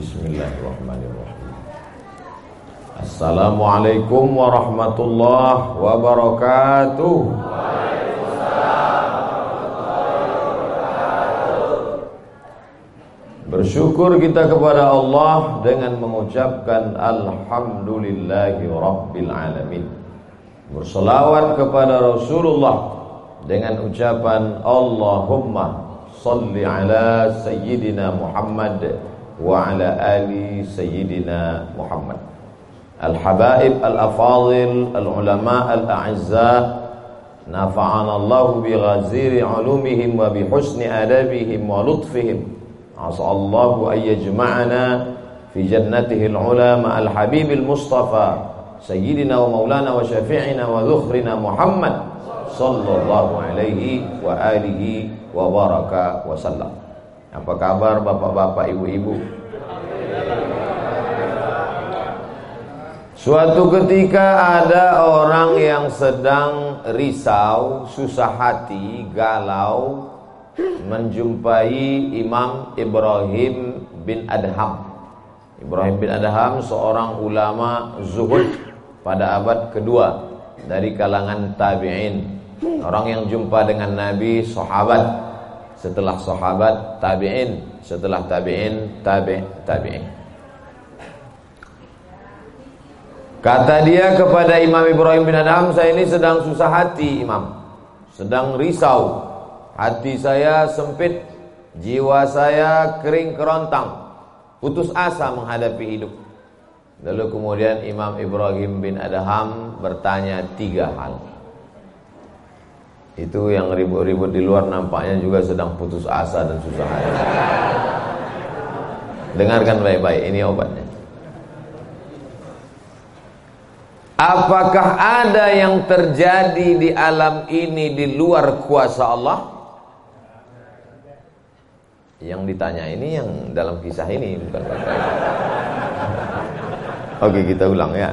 Bismillahirrahmanirrahim. Assalamualaikum warahmatullahi wabarakatuh. Bersyukur kita kepada Allah dengan mengucapkan Alhamdulillahi Rabbil Alamin Berselawat kepada Rasulullah dengan ucapan Allahumma salli ala Sayyidina Muhammad وعلى آل سيدنا محمد الحبائب الأفاضل العلماء الأعزاء نفعنا الله بغزير علومهم وبحسن آدابهم ولطفهم عسى الله أن يجمعنا في جنته العلى مع الحبيب المصطفى سيدنا ومولانا وشفيعنا وذخرنا محمد صلى الله alaihi wa alihi wa baraka wasallam. Apa kabar bapak-bapak, ibu-ibu? Suatu ketika ada orang yang sedang risau, susah hati, galau, menjumpai Imam Ibrahim bin Adham. Ibrahim bin Adham seorang ulama zuhud pada abad kedua dari kalangan tabi'in. Orang yang jumpa dengan Nabi sahabat, setelah sahabat tabi'in, setelah tabi'in tabi' tabi'in. Kata dia kepada Imam Ibrahim bin Adham, saya ini sedang susah hati, Imam. Sedang risau, Hati saya sempit, jiwa saya kering kerontang, putus asa menghadapi hidup. Lalu kemudian Imam Ibrahim bin Adham bertanya tiga hal. Itu yang ribut-ribut di luar nampaknya juga sedang putus asa dan susah hati. Dengarkan baik-baik, ini obatnya. Apakah ada yang terjadi di alam ini di luar kuasa Allah? Yang ditanya ini yang dalam kisah ini bukan Oke kita ulang ya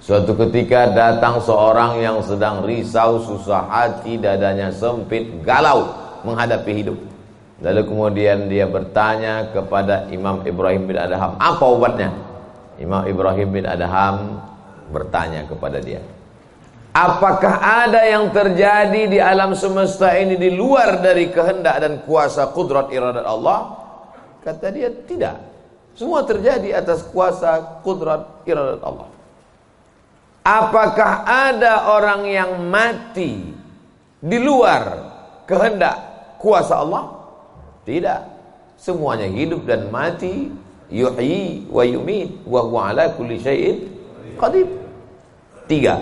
Suatu ketika datang seorang yang sedang risau, susah hati, dadanya sempit, galau menghadapi hidup. Lalu kemudian dia bertanya kepada Imam Ibrahim bin Adham, apa obatnya? Imam Ibrahim bin Adham bertanya kepada dia, Apakah ada yang terjadi di alam semesta ini di luar dari kehendak dan kuasa kudrat iradat Allah? Kata dia tidak. Semua terjadi atas kuasa kudrat iradat Allah. Apakah ada orang yang mati di luar kehendak kuasa Allah? Tidak. Semuanya hidup dan mati, yuhyi wa yumit wa huwa ala kulli syai'in qadir. Tiga.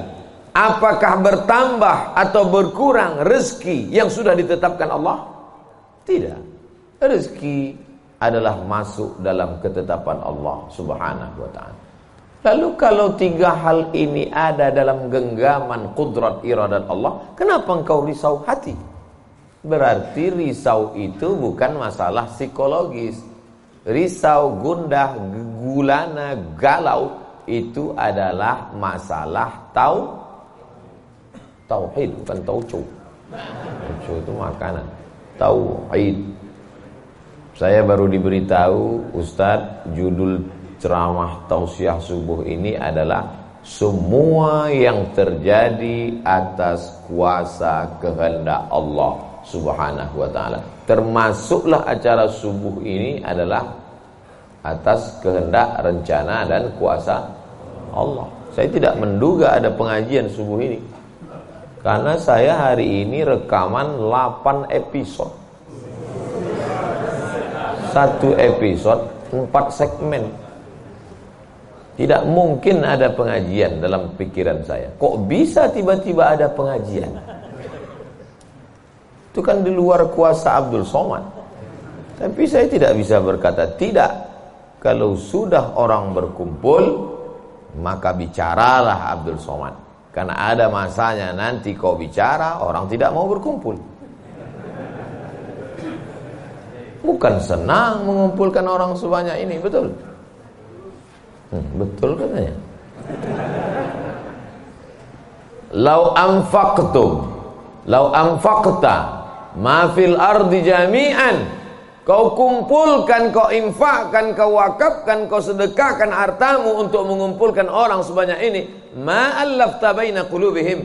Apakah bertambah atau berkurang rezeki yang sudah ditetapkan Allah? Tidak. Rezeki adalah masuk dalam ketetapan Allah Subhanahu wa taala. Lalu kalau tiga hal ini ada dalam genggaman kudrat iradat Allah, kenapa engkau risau hati? Berarti risau itu bukan masalah psikologis. Risau, gundah, gulana, galau itu adalah masalah tahu Tauhid bukan tauco. Tauco itu makanan. Tauhid. Saya baru diberitahu Ustadz judul ceramah tausiah subuh ini adalah semua yang terjadi atas kuasa kehendak Allah Subhanahu wa taala. Termasuklah acara subuh ini adalah atas kehendak, rencana dan kuasa Allah. Saya tidak menduga ada pengajian subuh ini. Karena saya hari ini rekaman 8 episode Satu episode 4 segmen Tidak mungkin ada pengajian dalam pikiran saya Kok bisa tiba-tiba ada pengajian Itu kan di luar kuasa Abdul Somad Tapi saya tidak bisa berkata tidak Kalau sudah orang berkumpul Maka bicaralah Abdul Somad karena ada masanya nanti kau bicara orang tidak mau berkumpul. Bukan senang mengumpulkan orang sebanyak ini, betul? Hmm, betul katanya. Lau anfaqtum Lau anfaqta ma fil ardi jami'an Kau kumpulkan, kau infakkan, kau wakafkan, kau sedekahkan hartamu untuk mengumpulkan orang sebanyak ini. Ma'allafta baina qulubihim.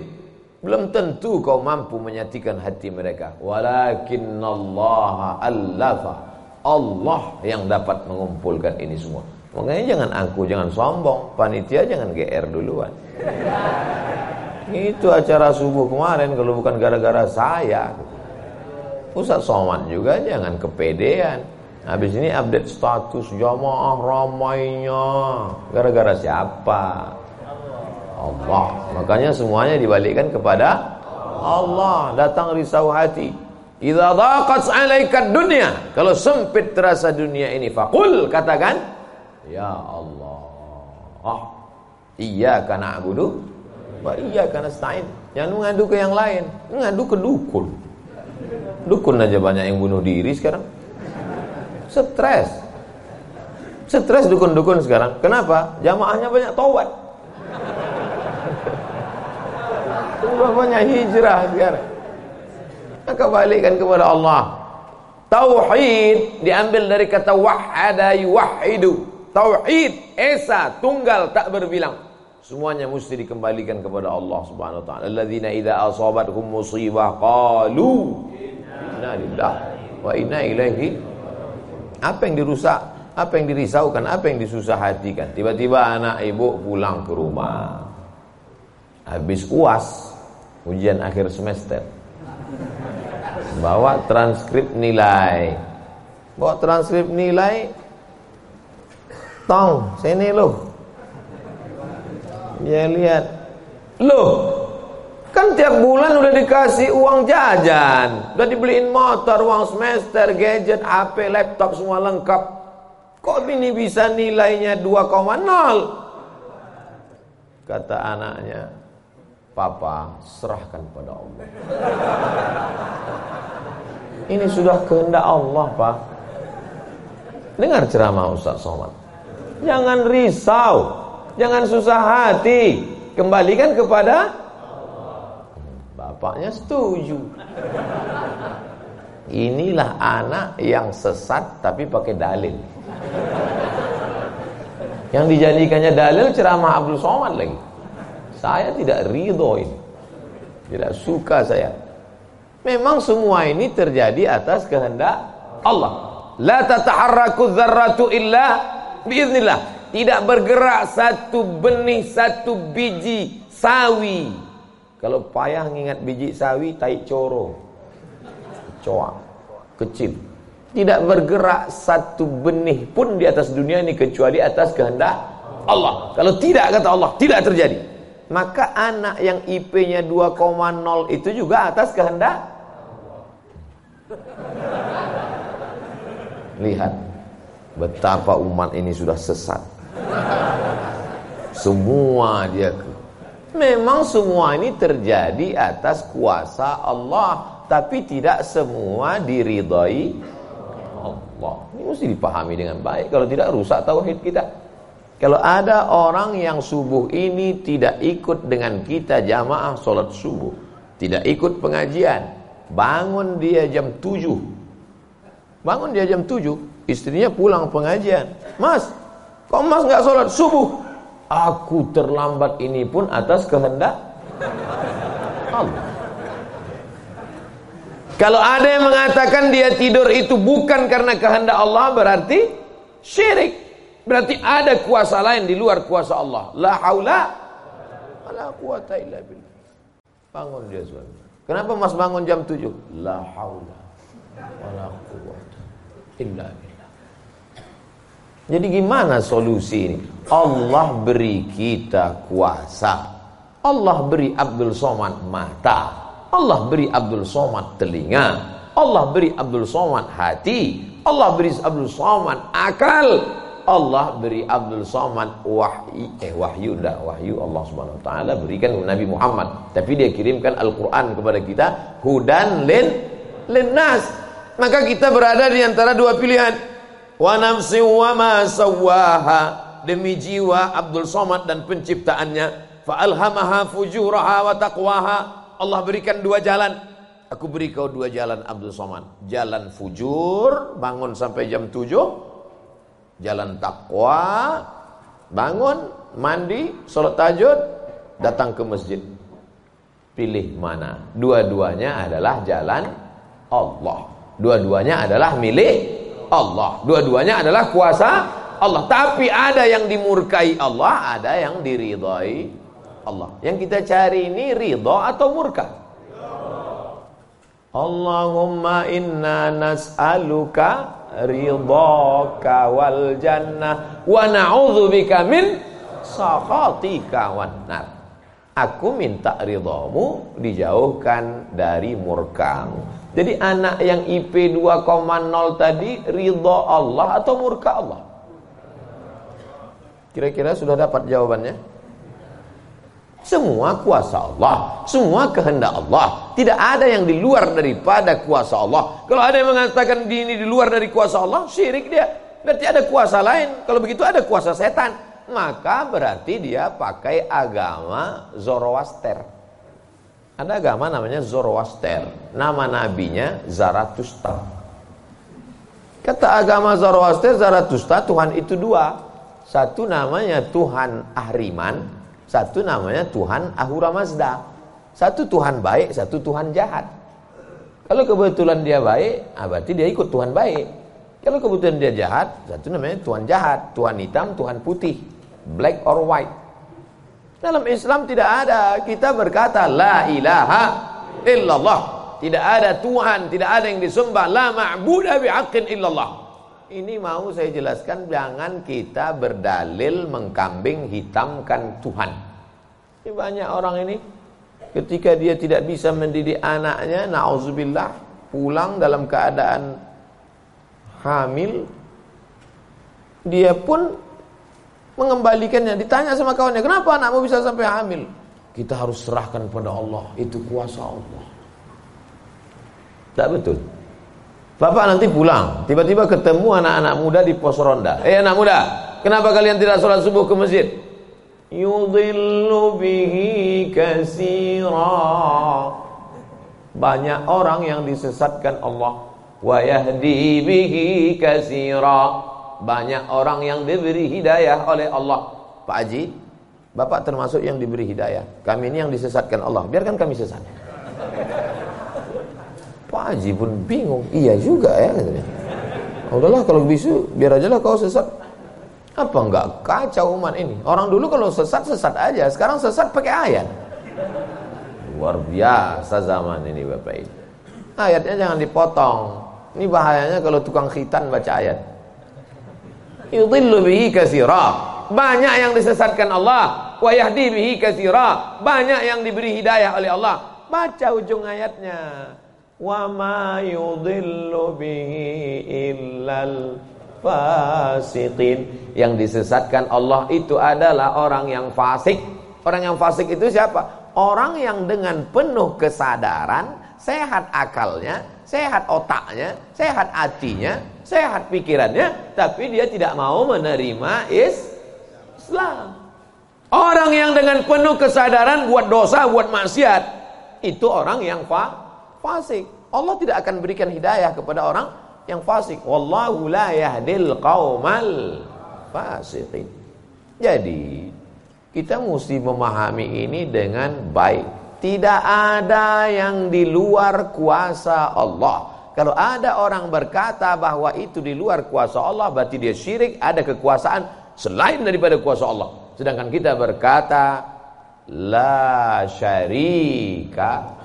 Belum tentu kau mampu menyatikan hati mereka. Walakin Allah allafa. Allah yang dapat mengumpulkan ini semua. Makanya jangan aku, jangan sombong. Panitia jangan GR duluan. Itu acara subuh kemarin kalau bukan gara-gara saya. Ustaz Somad juga jangan kepedean. Habis ini update status jamaah ramainya. Gara-gara siapa? Allah. Makanya semuanya dibalikkan kepada Allah. Datang risau hati. Idza dhaqat 'alaika dunya. Kalau sempit terasa dunia ini, faqul katakan, ya Allah. Oh, iyyaka na'budu wa iyyaka nasta'in. Jangan mengadu ke yang lain, mengadu ke dukun. Dukun aja banyak yang bunuh diri sekarang. Stres. Stres dukun-dukun sekarang. Kenapa? Jamaahnya banyak taubat. Sudah banyak hijrah sekarang. Maka balikkan kepada Allah. Tauhid diambil dari kata wahada yuwahidu. Tauhid esa tunggal tak berbilang. Semuanya mesti dikembalikan kepada Allah Subhanahu wa taala. Alladzina idza asabathum musibah qalu inna lillahi wa inna ilaihi apa yang dirusak apa yang dirisaukan apa yang disusah hatikan tiba-tiba anak ibu pulang ke rumah. Habis uas ujian akhir semester. Bawa transkrip nilai. Bawa transkrip nilai tong sini lo dia lihat loh Kan tiap bulan udah dikasih uang jajan, udah dibeliin motor, uang semester, gadget, HP, laptop semua lengkap. Kok ini bisa nilainya 2,0? Kata anaknya, Papa serahkan pada Allah. Ini sudah kehendak Allah, Pak. Dengar ceramah Ustaz Somad. Jangan risau, jangan susah hati. Kembalikan kepada Bapaknya setuju. Inilah anak yang sesat tapi pakai dalil. Yang dijadikannya dalil ceramah Abdul Somad lagi. Saya tidak ridho ini. Tidak suka saya. Memang semua ini terjadi atas kehendak Allah. La tataharraku dzarratu illa biiznillah. Tidak bergerak satu benih, satu biji sawi kalau payah ngingat biji sawi, tai coro. Coak. Kecil. Tidak bergerak satu benih pun di atas dunia ini kecuali atas kehendak Allah. Kalau tidak kata Allah, tidak terjadi. Maka anak yang IP-nya 2,0 itu juga atas kehendak Lihat betapa umat ini sudah sesat. Semua dia Memang semua ini terjadi atas kuasa Allah Tapi tidak semua diridhai Allah. Ini mesti dipahami dengan baik. Kalau tidak rusak tauhid kita. Kalau ada orang yang subuh ini tidak ikut dengan kita jamaah solat subuh Tidak ikut pengajian Bangun dia jam 7 Bangun dia jam 7 Istrinya pulang pengajian. Mas, kok mas nggak solat subuh? Aku terlambat ini pun atas kehendak Allah. Kalau ada yang mengatakan dia tidur itu bukan karena kehendak Allah berarti syirik. Berarti ada kuasa lain di luar kuasa Allah. La haula wala quwata illa billah. Bangun dia suami. Kenapa Mas bangun jam 7? La haula wala quwata illa billah. Jadi gimana solusi ini? Allah beri kita kuasa. Allah beri Abdul Somad mata. Allah beri Abdul Somad telinga. Allah beri Abdul Somad hati. Allah beri Abdul Somad akal. Allah beri Abdul Somad wahyu eh wahyu dah wahyu Allah Subhanahu wa taala berikan Nabi Muhammad tapi dia kirimkan Al-Qur'an kepada kita hudan lin linnas maka kita berada di antara dua pilihan wa nafsi wa ma sawaha demi jiwa Abdul Somad dan penciptaannya fa alhamaha fujuraha wa taqwaha Allah berikan dua jalan Aku beri kau dua jalan Abdul Somad. Jalan fujur, bangun sampai jam 7. Jalan takwa, bangun, mandi, sholat tahajud, datang ke masjid. Pilih mana? Dua-duanya adalah jalan Allah. Dua-duanya adalah milik Allah. Dua-duanya adalah kuasa Allah. Tapi ada yang dimurkai Allah, ada yang diridhai Allah. Yang kita cari ini ridho atau murka? Allahumma inna nas'aluka ridhaka wal jannah wa na'udzubika min sakhatika wan nar. Aku minta ridhamu dijauhkan dari murkamu. Jadi anak yang IP 2,0 tadi ridho Allah atau murka Allah? Kira-kira sudah dapat jawabannya? Semua kuasa Allah, semua kehendak Allah. Tidak ada yang di luar daripada kuasa Allah. Kalau ada yang mengatakan ini di luar dari kuasa Allah, syirik dia. Berarti ada kuasa lain. Kalau begitu ada kuasa setan maka berarti dia pakai agama Zoroaster. Ada agama namanya Zoroaster. Nama nabinya Zarathustra. Kata agama Zoroaster, Zarathustra Tuhan itu dua. Satu namanya Tuhan Ahriman, satu namanya Tuhan Ahura Mazda. Satu Tuhan baik, satu Tuhan jahat. Kalau kebetulan dia baik, ah berarti dia ikut Tuhan baik. Kalau kebetulan dia jahat, satu namanya Tuhan jahat, Tuhan hitam, Tuhan putih black or white. Dalam Islam tidak ada kita berkata la ilaha illallah. Tidak ada Tuhan, tidak ada yang disembah la ma'budu bihaqqin illallah. Ini mau saya jelaskan jangan kita berdalil mengkambing hitamkan Tuhan. Ini banyak orang ini ketika dia tidak bisa mendidik anaknya nauzubillah pulang dalam keadaan hamil dia pun mengembalikannya. Ditanya sama kawannya, kenapa anakmu bisa sampai hamil? Kita harus serahkan pada Allah, itu kuasa Allah. Tak betul. Bapak nanti pulang, tiba-tiba ketemu anak-anak muda di pos ronda. Eh anak muda, kenapa kalian tidak sholat subuh ke masjid? Yudhillu kasira. Banyak orang yang disesatkan Allah. Wa yahdi bihi kasira banyak orang yang diberi hidayah oleh Allah. Pak Haji, Bapak termasuk yang diberi hidayah. Kami ini yang disesatkan Allah. Biarkan kami sesat. Pak Haji pun bingung. Iya juga ya katanya. Udahlah kalau bisu biar aja lah kau sesat. Apa enggak kacau umat ini? Orang dulu kalau sesat sesat aja, sekarang sesat pakai ayat. Luar biasa zaman ini Bapak ini. Ayatnya jangan dipotong. Ini bahayanya kalau tukang khitan baca ayat yudhillu bihi katsira. Banyak yang disesatkan Allah, wa yahdi bihi katsira. Banyak yang diberi hidayah oleh Allah. Baca ujung ayatnya. Wa ma yudhillu bihi illal fasiqin. Yang disesatkan Allah itu adalah orang yang fasik. Orang yang fasik itu siapa? Orang yang dengan penuh kesadaran, sehat akalnya, sehat otaknya, sehat hatinya, sehat pikirannya, tapi dia tidak mau menerima Islam. Orang yang dengan penuh kesadaran buat dosa, buat maksiat, itu orang yang fa fasik. Allah tidak akan berikan hidayah kepada orang yang fasik. Wallahu la yahdil qaumal fasiqin. Jadi, kita mesti memahami ini dengan baik. Tidak ada yang di luar kuasa Allah. Kalau ada orang berkata bahwa itu di luar kuasa Allah, berarti dia syirik, ada kekuasaan selain daripada kuasa Allah. Sedangkan kita berkata la syarika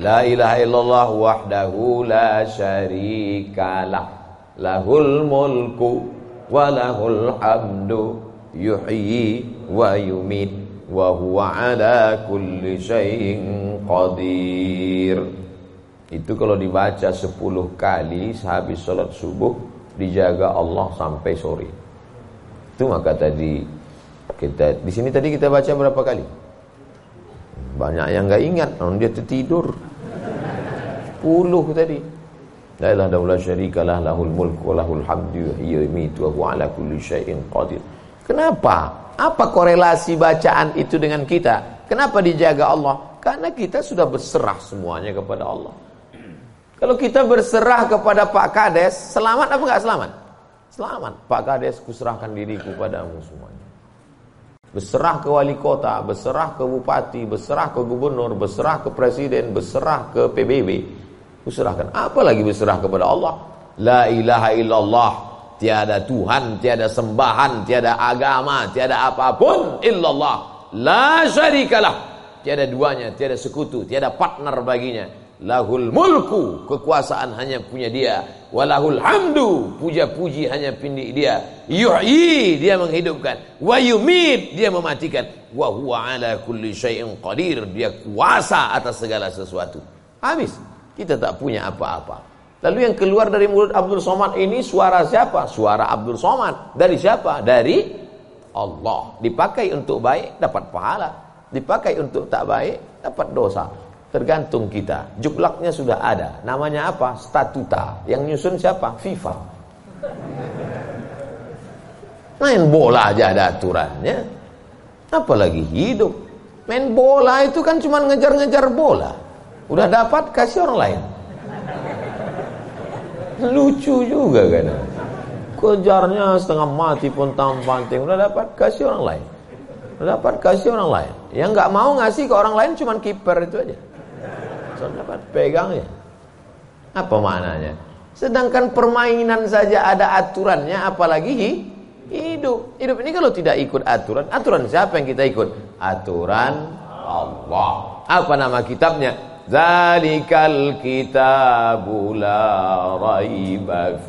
La ilaha illallah wahdahu la syarika lah. Lahul mulku wa lahul hamdu yuhyi wa yumit wa huwa ala kulli syai'in qadir. Itu kalau dibaca 10 kali sehabis sholat subuh dijaga Allah sampai sore. Itu maka tadi kita di sini tadi kita baca berapa kali? Banyak yang nggak ingat, namun dia tertidur. 10 tadi. La ilaha syarika lah lahul mulku wa lahul hamdu yumiitu wa ala kulli syai'in qadir. Kenapa? Apa korelasi bacaan itu dengan kita? Kenapa dijaga Allah? Karena kita sudah berserah semuanya kepada Allah. Kalau kita berserah kepada Pak Kades, selamat apa enggak selamat? Selamat. Pak Kades, kuserahkan diriku padamu semuanya. Berserah ke wali kota, berserah ke bupati, berserah ke gubernur, berserah ke presiden, berserah ke PBB. Kuserahkan. Apalagi berserah kepada Allah. La ilaha illallah. Tiada Tuhan, tiada sembahan, tiada agama, tiada apa pun illallah. La syarikalah. Tiada duanya, tiada sekutu, tiada partner baginya lahul mulku kekuasaan hanya punya dia. Walahul hamdu puja-puji hanya pindi dia. Yuhyi dia menghidupkan. Wa yumit dia mematikan. Wa huwa ala kulli syai'in qadir dia kuasa atas segala sesuatu. Habis. Kita tak punya apa-apa. Lalu yang keluar dari mulut Abdul Somad ini suara siapa? Suara Abdul Somad. Dari siapa? Dari Allah. Dipakai untuk baik dapat pahala. Dipakai untuk tak baik dapat dosa Tergantung kita. Juklaknya sudah ada. Namanya apa? Statuta. Yang nyusun siapa? FIFA. Main bola aja ada aturannya. Apalagi hidup. Main bola itu kan cuma ngejar-ngejar bola. Udah dapat kasih orang lain. Lucu juga kan. Kejarnya setengah mati pun tampanting. Udah dapat kasih orang lain. Udah dapat kasih orang lain. Yang nggak mau ngasih ke orang lain cuma kiper itu aja. So, dapat pegangnya. Apa maknanya? Sedangkan permainan saja ada aturannya, apalagi hidup. Hidup ini kalau tidak ikut aturan, aturan siapa yang kita ikut? Aturan Allah. Apa nama kitabnya? Zalikal kitabu la raiba.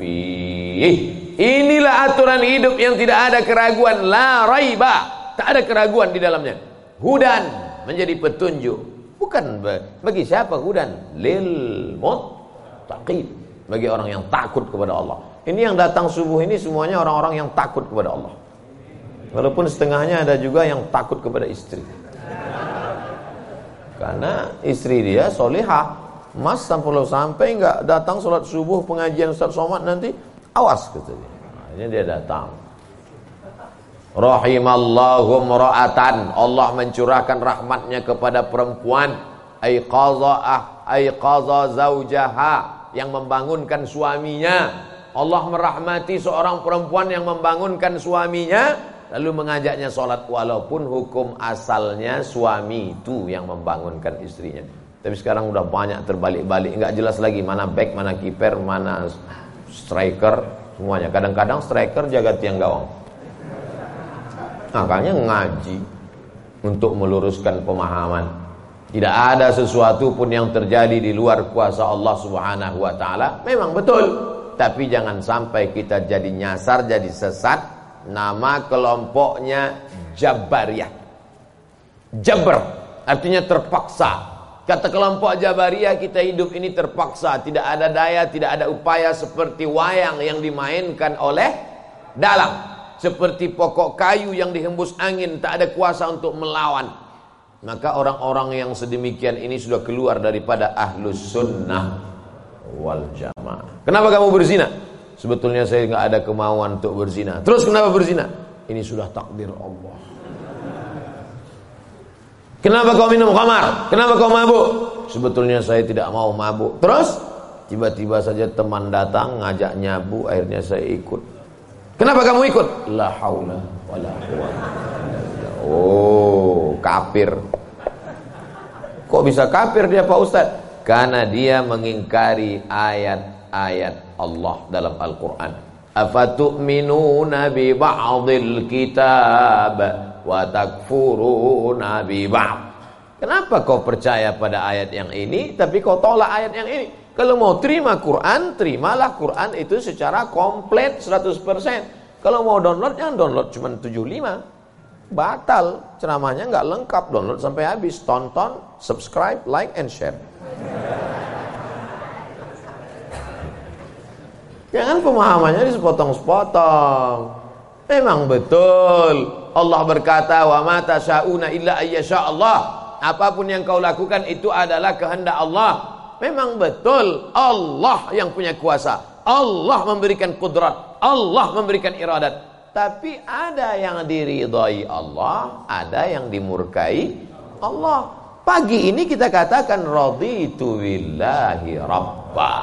Inilah aturan hidup yang tidak ada keraguan, la raiba. Tak ada keraguan di dalamnya. Hudan menjadi petunjuk Bukan bagi siapa hudan lil muttaqin. Bagi orang yang takut kepada Allah. Ini yang datang subuh ini semuanya orang-orang yang takut kepada Allah. Walaupun setengahnya ada juga yang takut kepada istri. Karena istri dia solihah. Mas sampai sampai nggak datang sholat subuh pengajian Ustaz Somad nanti awas katanya. Nah, ini dia datang. Rahimallahu mra'atan. Allah mencurahkan rahmatnya kepada perempuan. Aiqaza'ah, aiqaza zaujaha. Yang membangunkan suaminya. Allah merahmati seorang perempuan yang membangunkan suaminya. Lalu mengajaknya sholat. Walaupun hukum asalnya suami itu yang membangunkan istrinya. Tapi sekarang udah banyak terbalik-balik. Enggak jelas lagi mana back, mana kiper, mana striker. Semuanya. Kadang-kadang striker jaga tiang gawang. Makanya ngaji untuk meluruskan pemahaman. Tidak ada sesuatu pun yang terjadi di luar kuasa Allah Subhanahu wa taala. Memang betul, tapi jangan sampai kita jadi nyasar, jadi sesat. Nama kelompoknya Jabariyah. Jabr artinya terpaksa. Kata kelompok Jabariyah kita hidup ini terpaksa, tidak ada daya, tidak ada upaya seperti wayang yang dimainkan oleh dalam seperti pokok kayu yang dihembus angin tak ada kuasa untuk melawan. Maka orang-orang yang sedemikian ini sudah keluar daripada ahlus sunnah wal jamaah. Kenapa kamu berzina? Sebetulnya saya nggak ada kemauan untuk berzina. Terus kenapa berzina? Ini sudah takdir Allah. Kenapa kau minum khamar? Kenapa kau mabuk? Sebetulnya saya tidak mau mabuk. Terus? Tiba-tiba saja teman datang ngajak nyabu akhirnya saya ikut Kenapa kamu ikut? La haula wala Oh, kafir. Kok bisa kafir dia Pak Ustaz? Karena dia mengingkari ayat-ayat Allah dalam Al-Qur'an. Afatu'minuna bi ba'dil kitab wa takfuruna bi ba'd. Kenapa kau percaya pada ayat yang ini tapi kau tolak ayat yang ini? Kalau mau terima Quran, terimalah Quran itu secara komplit 100%. Kalau mau download, jangan download cuma 75. Batal, ceramahnya nggak lengkap, download sampai habis. Tonton, subscribe, like, and share. Jangan pemahamannya disepotong-sepotong. Memang betul. Allah berkata, "Wa ma tasyauna illa ayyasha Allah." Apa pun yang kau lakukan itu adalah kehendak Allah. Memang betul Allah yang punya kuasa. Allah memberikan kudrat. Allah memberikan iradat. Tapi ada yang diridhai Allah, ada yang dimurkai Allah. Pagi ini kita katakan raditu billahi rabba.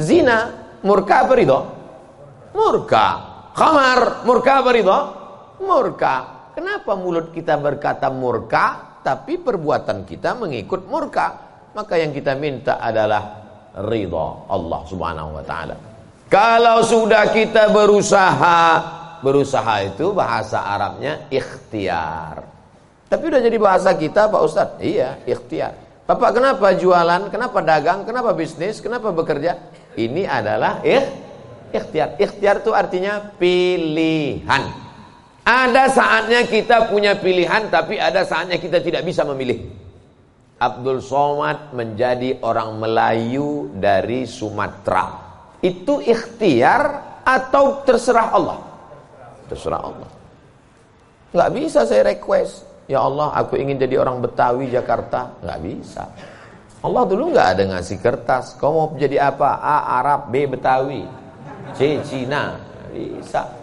Zina murka apa ridho? Murka. Khamar murka apa ridho? Murka. Kenapa mulut kita berkata murka tapi perbuatan kita mengikut murka? Maka yang kita minta adalah ridho Allah Subhanahu wa taala. Kalau sudah kita berusaha, berusaha itu bahasa Arabnya ikhtiar. Tapi udah jadi bahasa kita Pak Ustadz? Iya ikhtiar. Bapak kenapa jualan, kenapa dagang, kenapa bisnis, kenapa bekerja? Ini adalah ikh, ikhtiar. Ikhtiar itu artinya pilihan. Ada saatnya kita punya pilihan Tapi ada saatnya kita tidak bisa memilih Abdul Somad menjadi orang Melayu dari Sumatera Itu ikhtiar atau terserah Allah? Terserah Allah Nggak bisa saya request Ya Allah aku ingin jadi orang Betawi Jakarta Nggak bisa Allah dulu nggak ada ngasih kertas Kau mau jadi apa? A. Arab B. Betawi C. Cina Bisa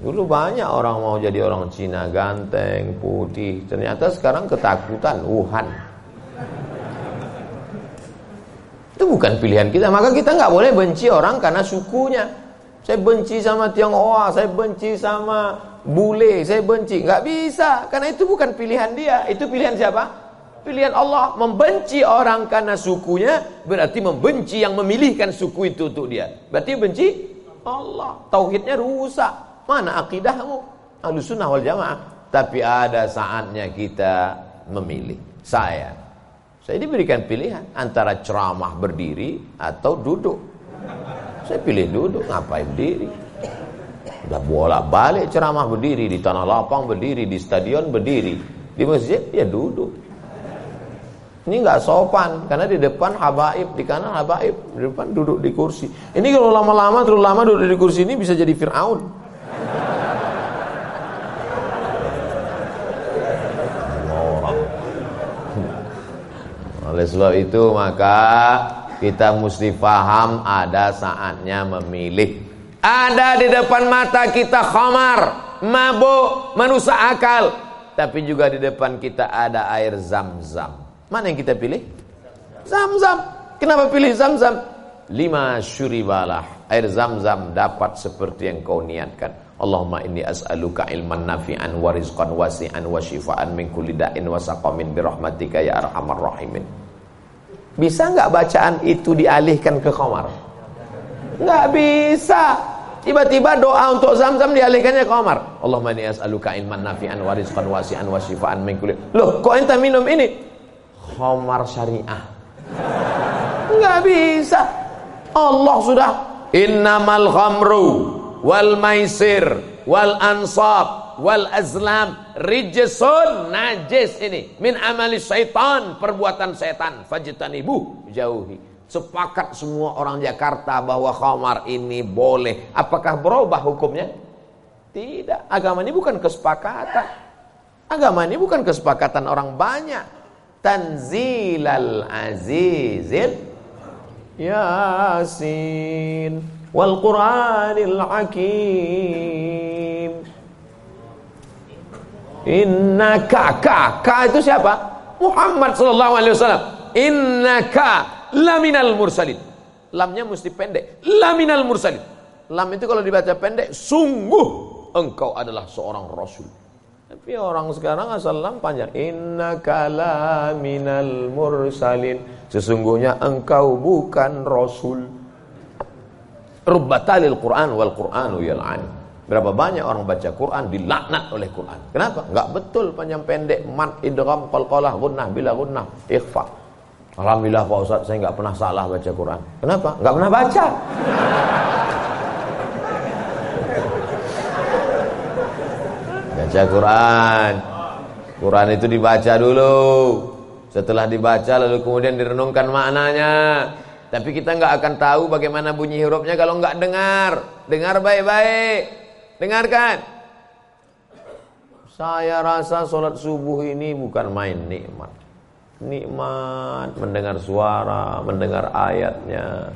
Dulu banyak orang mau jadi orang Cina Ganteng, putih Ternyata sekarang ketakutan Wuhan Itu bukan pilihan kita Maka kita nggak boleh benci orang karena sukunya Saya benci sama Tionghoa Saya benci sama bule, saya benci. Nggak bisa, karena itu bukan pilihan dia. Itu pilihan siapa? Pilihan Allah. Membenci orang karena sukunya, berarti membenci yang memilihkan suku itu untuk dia. Berarti benci Allah. Tauhidnya rusak. Mana akidahmu? Ahlu sunnah wal jamaah. Tapi ada saatnya kita memilih. Saya. Saya diberikan pilihan antara ceramah berdiri atau duduk. Saya pilih duduk, ngapain berdiri? Udah bolak balik ceramah berdiri di tanah lapang berdiri di stadion berdiri di masjid ya duduk. Ini nggak sopan karena di depan habaib di kanan habaib di depan duduk di kursi. Ini kalau lama-lama terlalu lama duduk di kursi ini bisa jadi Fir'aun. Oleh sebab itu maka kita mesti paham ada saatnya memilih ada di depan mata kita khamar, mabuk, merusak akal. Tapi juga di depan kita ada air zam-zam. Mana yang kita pilih? Zam-zam. Kenapa pilih zam-zam? Lima syuribalah. Air zam-zam dapat seperti yang kau niatkan. Allahumma inni as'aluka ilman nafi'an wa rizqan wasi'an wa shifaan min kulli da'in wa saqamin birahmatika ya arhamar rahimin. Bisa enggak bacaan itu dialihkan ke khamar? Enggak bisa. Tiba-tiba doa untuk Zam-Zam dialihkannya ke Umar. Allahumma inni as'aluka ilman nafi'an wa rizqan wasi'an wa shifaan min kulli. Loh, kok ente minum ini? Khamar syariah. Enggak bisa. Allah sudah innamal khamru wal maisir wal ansab wal azlam rijsun najis ini min amali syaitan perbuatan setan fajtanibu jauhi Sepakat semua orang Jakarta bahwa khamar ini boleh. Apakah berubah hukumnya? Tidak. Agama ini bukan kesepakatan. Agama ini bukan kesepakatan orang banyak. Tanzilal azizil Yasin wal Qur'anil Hakim. Innaka ka ka itu siapa? Muhammad sallallahu alaihi wasallam. Innaka laminal mursalin. Lamnya mesti pendek. Laminal mursalin. Lam itu kalau dibaca pendek, sungguh engkau adalah seorang rasul. Tapi orang sekarang asal lam panjang. Inna kalaminal mursalin. Sesungguhnya engkau bukan rasul. Rubbatalil Quran wal Quranu yal'an. Berapa banyak orang baca Quran dilaknat oleh Quran. Kenapa? Enggak betul panjang pendek, mat, idgham, qalqalah, gunnah, bila gunnah, ikhfa. Alhamdulillah Pak Ustaz saya nggak pernah salah baca Quran. Kenapa? Nggak pernah baca. baca Quran. Quran itu dibaca dulu. Setelah dibaca lalu kemudian direnungkan maknanya. Tapi kita nggak akan tahu bagaimana bunyi hurufnya kalau nggak dengar. Dengar baik-baik. Dengarkan. Saya rasa sholat subuh ini bukan main nikmat nikmat mendengar suara, mendengar ayatnya.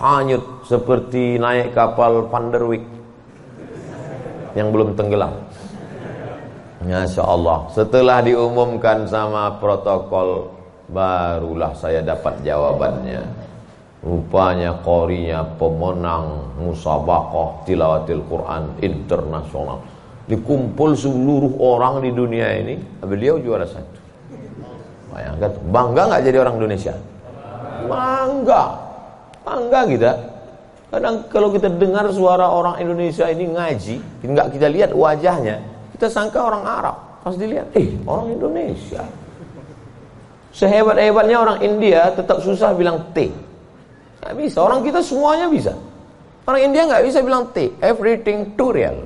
Hanyut seperti naik kapal Panderwick yang belum tenggelam. Masya Allah Setelah diumumkan sama protokol Barulah saya dapat jawabannya Rupanya korinya pemenang Musabakoh tilawatil Quran internasional Dikumpul seluruh orang di dunia ini Beliau juara satu Bayangkan Bangga nggak jadi orang Indonesia? Bangga Bangga kita Kadang kalau kita dengar suara orang Indonesia ini ngaji, nggak kita lihat wajahnya, kita sangka orang Arab. Pas dilihat, eh orang Indonesia. Sehebat-hebatnya orang India tetap susah bilang T. Nggak bisa, orang kita semuanya bisa. Orang India nggak bisa bilang T, everything too real.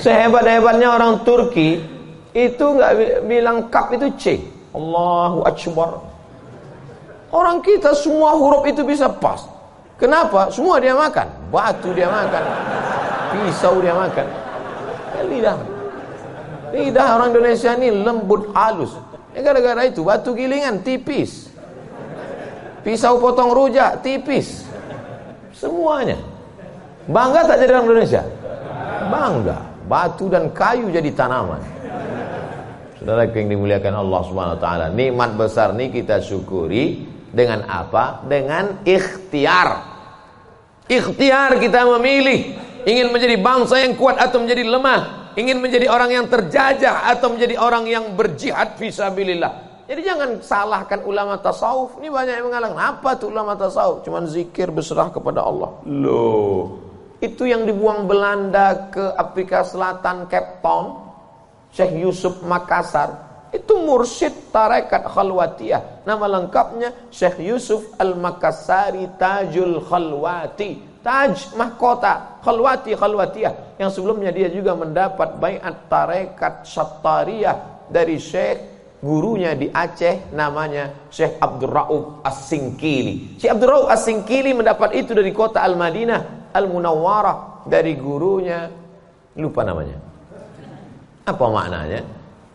Sehebat-hebatnya orang Turki itu nggak bilang cup itu C. Allahu Akbar. Orang kita semua huruf itu bisa pas. Kenapa? Semua dia makan. Batu dia makan. Pisau dia makan. Ya, lidah. Lidah orang Indonesia ini lembut halus. Ya gara-gara itu batu gilingan tipis. Pisau potong rujak tipis. Semuanya. Bangga tak jadi orang Indonesia? Bangga. Batu dan kayu jadi tanaman. Saudara yang dimuliakan Allah Subhanahu wa taala, nikmat besar ini kita syukuri dengan apa? Dengan ikhtiar. Ikhtiar kita memilih ingin menjadi bangsa yang kuat atau menjadi lemah, ingin menjadi orang yang terjajah atau menjadi orang yang berjihad fisabilillah. Jadi jangan salahkan ulama tasawuf. Ini banyak yang mengatakan, apa tuh ulama tasawuf? Cuman zikir berserah kepada Allah. Loh, itu yang dibuang Belanda ke Afrika Selatan, Cape Town, Syekh Yusuf Makassar. Itu mursyid tarekat khalwatiyah. Nama lengkapnya Syekh Yusuf Al-Makassari Tajul Khalwati. Taj mahkota Khalwati Khalwatiyah. Yang sebelumnya dia juga mendapat bayat tarekat Syattariyah dari Syekh gurunya di Aceh namanya Syekh Abdul Rauf As-Singkili. Syekh Abdul Rauf As-Singkili mendapat itu dari kota Al-Madinah Al-Munawwarah dari gurunya lupa namanya. Apa maknanya?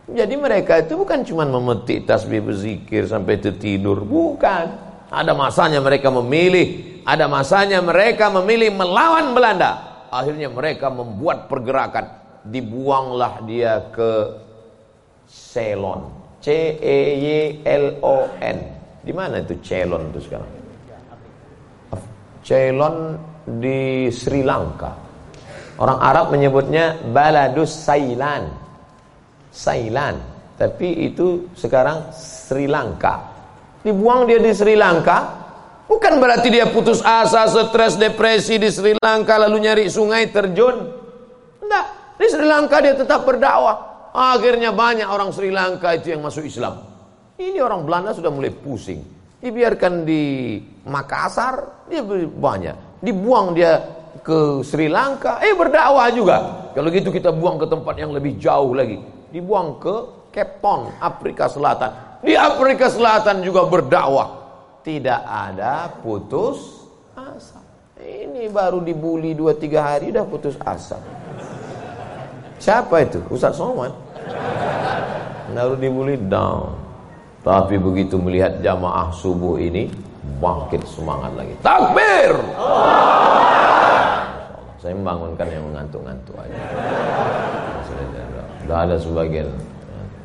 Jadi mereka itu bukan cuma memetik tasbih berzikir sampai itu tidur, bukan. Ada masanya mereka memilih, ada masanya mereka memilih melawan Belanda. Akhirnya mereka membuat pergerakan, dibuanglah dia ke Ceylon. C E Y L O N. Di mana itu Ceylon itu sekarang? Ceylon di Sri Lanka. Orang Arab menyebutnya Baladus Sailan. Thailand tapi itu sekarang Sri Lanka dibuang dia di Sri Lanka bukan berarti dia putus asa stres depresi di Sri Lanka lalu nyari sungai terjun. Enggak. Di Sri Lanka dia tetap berdakwah. Akhirnya banyak orang Sri Lanka itu yang masuk Islam. Ini orang Belanda sudah mulai pusing. Dibiarkan di Makassar dia banyak. Dibuang dia ke Sri Lanka eh berdakwah juga. Kalau gitu kita buang ke tempat yang lebih jauh lagi. Dibuang ke Cape Afrika Selatan. Di Afrika Selatan juga berdakwah. Tidak ada putus asa. Ini baru dibully 2-3 hari udah putus asa. Siapa itu? Ustaz Somad. Baru dibully down. Tapi begitu melihat jamaah subuh ini bangkit semangat lagi. Takbir! Saya membangunkan yang mengantuk-ngantuk aja. Sudah ada sebagian.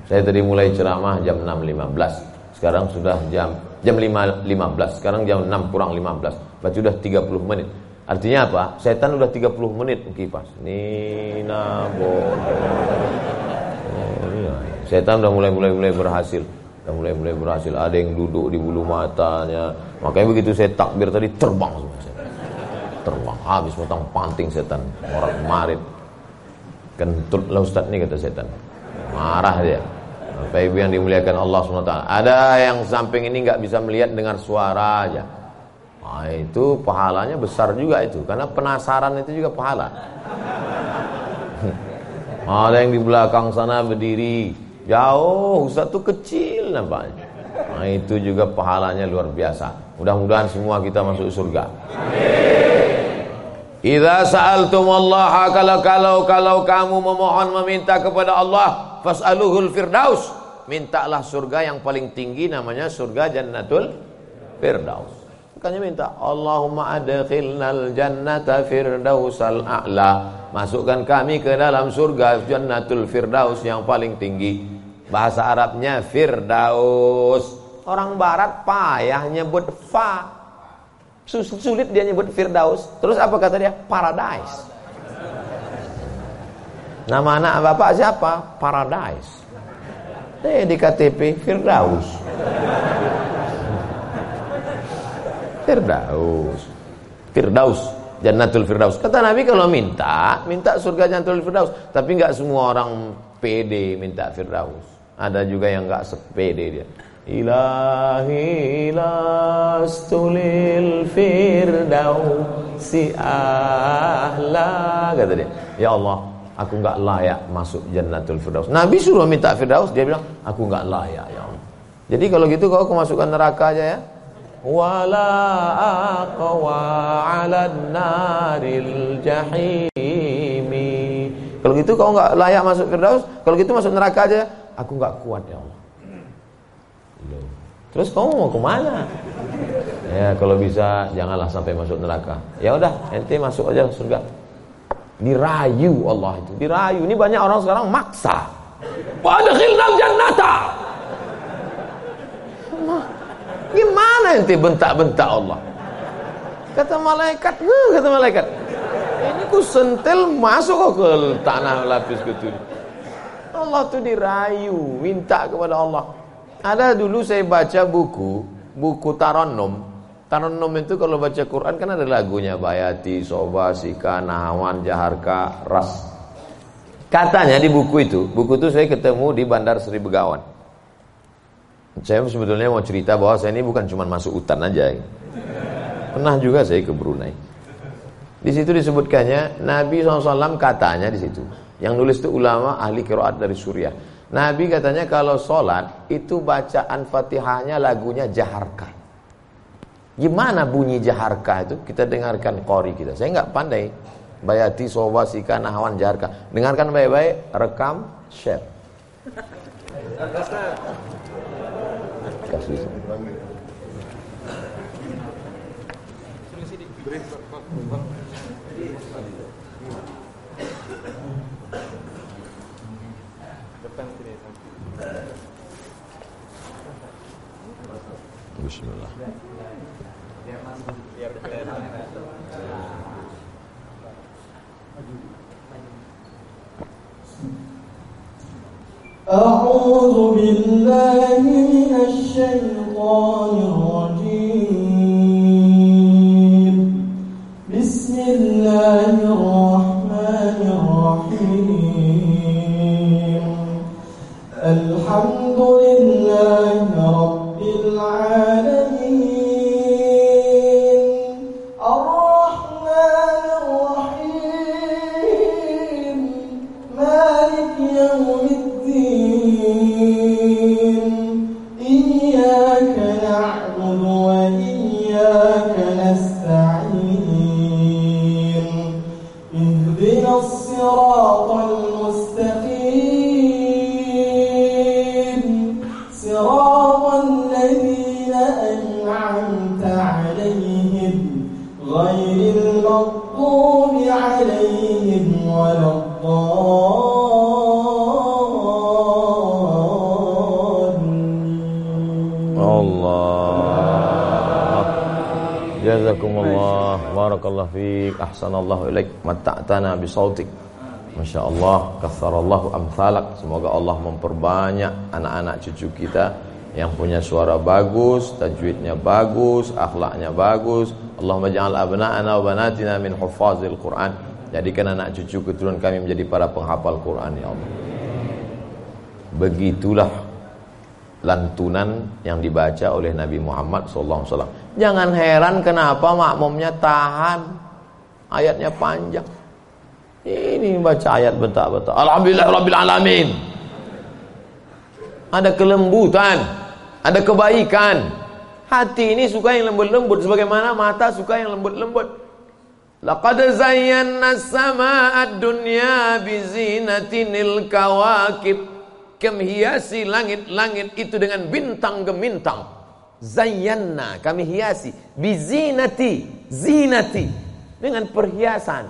Saya tadi mulai ceramah jam 6.15. Sekarang sudah jam jam 5.15. Sekarang jam 6 kurang 15. Berarti sudah 30 menit. Artinya apa? Setan udah 30 menit kipas. Nina bodoh. Setan udah mulai-mulai mulai berhasil. Udah mulai-mulai berhasil. Ada yang duduk di bulu matanya. Makanya begitu saya takbir tadi terbang semua. Terbang. Habis potong panting setan. Orang marit. Kentutlah Ustaz ini kata setan. Marah dia. Bapak Ibu yang dimuliakan Allah SWT. Ada yang samping ini nggak bisa melihat dengar suara aja. Nah, itu pahalanya besar juga itu. Karena penasaran itu juga pahala. Ada yang di belakang sana berdiri. Jauh, Ustaz tuh kecil nampaknya. Nah, itu juga pahalanya luar biasa. Mudah-mudahan semua kita masuk surga. Amin. Idza sa'altum Allah kalau kalau kalau kamu memohon meminta kepada Allah fas'aluhul firdaus mintalah surga yang paling tinggi namanya surga jannatul firdaus Makanya minta Allahumma adkhilnal jannata firdausal a'la. Masukkan kami ke dalam surga jannatul firdaus yang paling tinggi. Bahasa Arabnya firdaus. Orang barat payah nyebut fa. Sulit dia nyebut firdaus. Terus apa kata dia? Paradise. Nama anak bapak siapa? Paradise. Eh di KTP Firdaus. Firdaus. Firdaus, Jannatul Firdaus. Kata Nabi kalau minta, minta surga Jannatul Firdaus. Tapi enggak semua orang pede minta Firdaus. Ada juga yang enggak sepede dia. Ilahi lastulil firdausi ahla kata dia. Ya Allah, aku enggak layak masuk Jannatul Firdaus. Nabi suruh minta Firdaus, dia bilang, aku enggak layak ya Allah. Jadi kalau gitu kau kemasukan neraka aja ya wala aqwa 'ala naril jahimi. Kalau gitu kau enggak layak masuk Firdaus, kalau gitu masuk neraka aja. Aku enggak kuat ya Allah. Terus kamu mau ke mana? Ya kalau bisa janganlah sampai masuk neraka. Ya udah, ente masuk aja surga. Dirayu Allah itu, dirayu. Ini banyak orang sekarang maksa. Wadkhilnal jannata. Gimana ente bentak-bentak Allah? Kata malaikat, huh, kata malaikat. Ini ku sentil masuk ke tanah lapis gitu. Allah tuh dirayu, minta kepada Allah. Ada dulu saya baca buku, buku Taranum. Taranum itu kalau baca Quran kan ada lagunya Bayati, Soba, Sika, Nahawan, Jaharka, Ras. Katanya di buku itu, buku itu saya ketemu di Bandar Sri Begawan. Saya sebetulnya mau cerita bahwa saya ini bukan cuma masuk hutan aja. Pernah juga saya ke Brunei. Di situ disebutkannya Nabi SAW katanya di situ. Yang nulis itu ulama ahli kiroat dari Suriah. Nabi katanya kalau sholat itu bacaan fatihahnya lagunya jaharka. Gimana bunyi jaharka itu? Kita dengarkan kori kita. Saya nggak pandai. Bayati, soba, sika, nahawan, jaharka. Dengarkan baik-baik, rekam, share kasih. Bismillah. أعوذ بالله من الشيطان الرجيم Mata'tana bisautik Masya Allah Katharallahu amthalak Semoga Allah memperbanyak anak-anak cucu kita Yang punya suara bagus Tajwidnya bagus Akhlaknya bagus Allahumma ja'al abna'ana wa banatina min hufazil Quran Jadikan anak cucu keturunan kami menjadi para penghafal Quran Ya Allah Begitulah lantunan yang dibaca oleh Nabi Muhammad SAW. Jangan heran kenapa makmumnya tahan. Ayatnya panjang. Ini baca ayat bentak-bentak. Alhamdulillah Rabbil Alamin. Ada kelembutan. Ada kebaikan. Hati ini suka yang lembut-lembut. Sebagaimana mata suka yang lembut-lembut. Laqad zayyana as-samaa'a ad-dunya bizinatinil kawakib kami hiasi langit-langit itu dengan bintang gemintang. Zayyana, kami hiasi bizinati, zinati dengan perhiasan.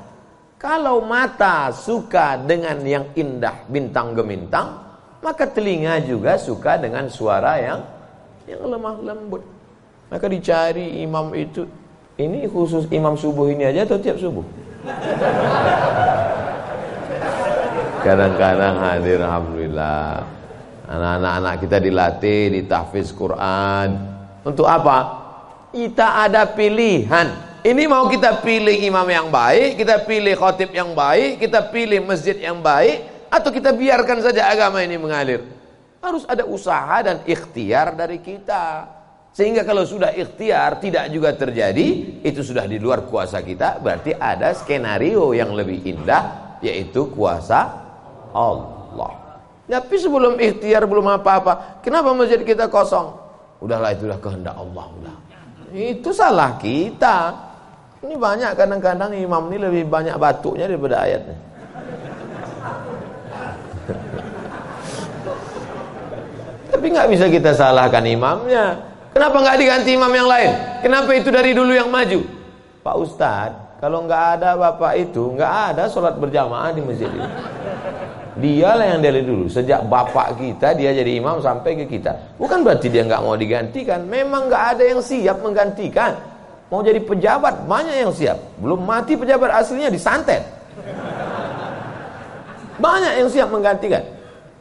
Kalau mata suka dengan yang indah bintang gemintang, maka telinga juga suka dengan suara yang yang lemah lembut. Maka dicari imam itu. Ini khusus imam subuh ini aja atau tiap subuh? Kadang-kadang hadir alhamdulillah. Anak-anak kita dilatih di tahfiz Quran. Untuk apa? Kita ada pilihan. Ini mau kita pilih imam yang baik, kita pilih khotib yang baik, kita pilih masjid yang baik, atau kita biarkan saja agama ini mengalir. Harus ada usaha dan ikhtiar dari kita. Sehingga kalau sudah ikhtiar tidak juga terjadi, itu sudah di luar kuasa kita, berarti ada skenario yang lebih indah, yaitu kuasa Allah. Tapi sebelum ikhtiar belum apa-apa, kenapa masjid kita kosong? Udahlah itulah kehendak Allah. Itu salah kita. Ini banyak kadang-kadang imam ini lebih banyak batuknya daripada ayatnya. Tapi nggak bisa kita salahkan imamnya. Kenapa nggak diganti imam yang lain? Kenapa itu dari dulu yang maju? Pak Ustadz, kalau nggak ada bapak itu, nggak ada sholat berjamaah di masjid ini. Dialah yang dari dulu. Sejak bapak kita dia jadi imam sampai ke kita. Bukan berarti dia nggak mau digantikan. Memang nggak ada yang siap menggantikan. Mau jadi pejabat banyak yang siap. Belum mati pejabat aslinya disantet. Banyak yang siap menggantikan.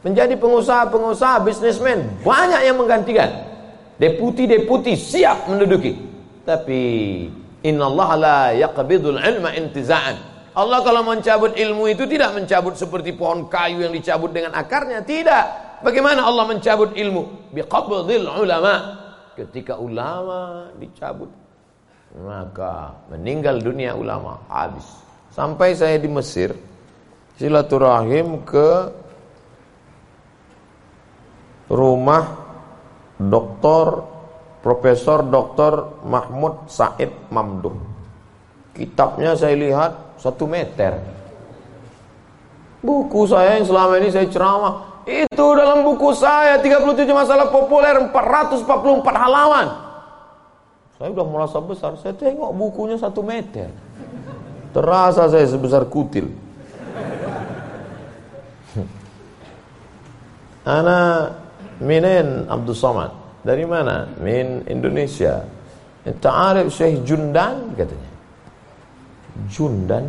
Menjadi pengusaha-pengusaha, bisnismen banyak yang menggantikan. Deputi-deputi siap menduduki. Tapi innallaha la yaqbidul ilma intiza'an. Allah kalau mencabut ilmu itu tidak mencabut seperti pohon kayu yang dicabut dengan akarnya, tidak. Bagaimana Allah mencabut ilmu? Biqabdil ulama. Ketika ulama dicabut, maka meninggal dunia ulama habis. Sampai saya di Mesir, silaturahim ke rumah Doktor Profesor Doktor Mahmud Said Mamduh. Kitabnya saya lihat satu meter. Buku saya yang selama ini saya ceramah itu dalam buku saya 37 masalah populer 444 halaman. Saya udah merasa besar, saya tengok bukunya satu meter. Terasa saya sebesar kutil. Ana minen Abdul Somad. Dari mana? Min Indonesia. Ta'arif Syekh Jundan katanya. Jundan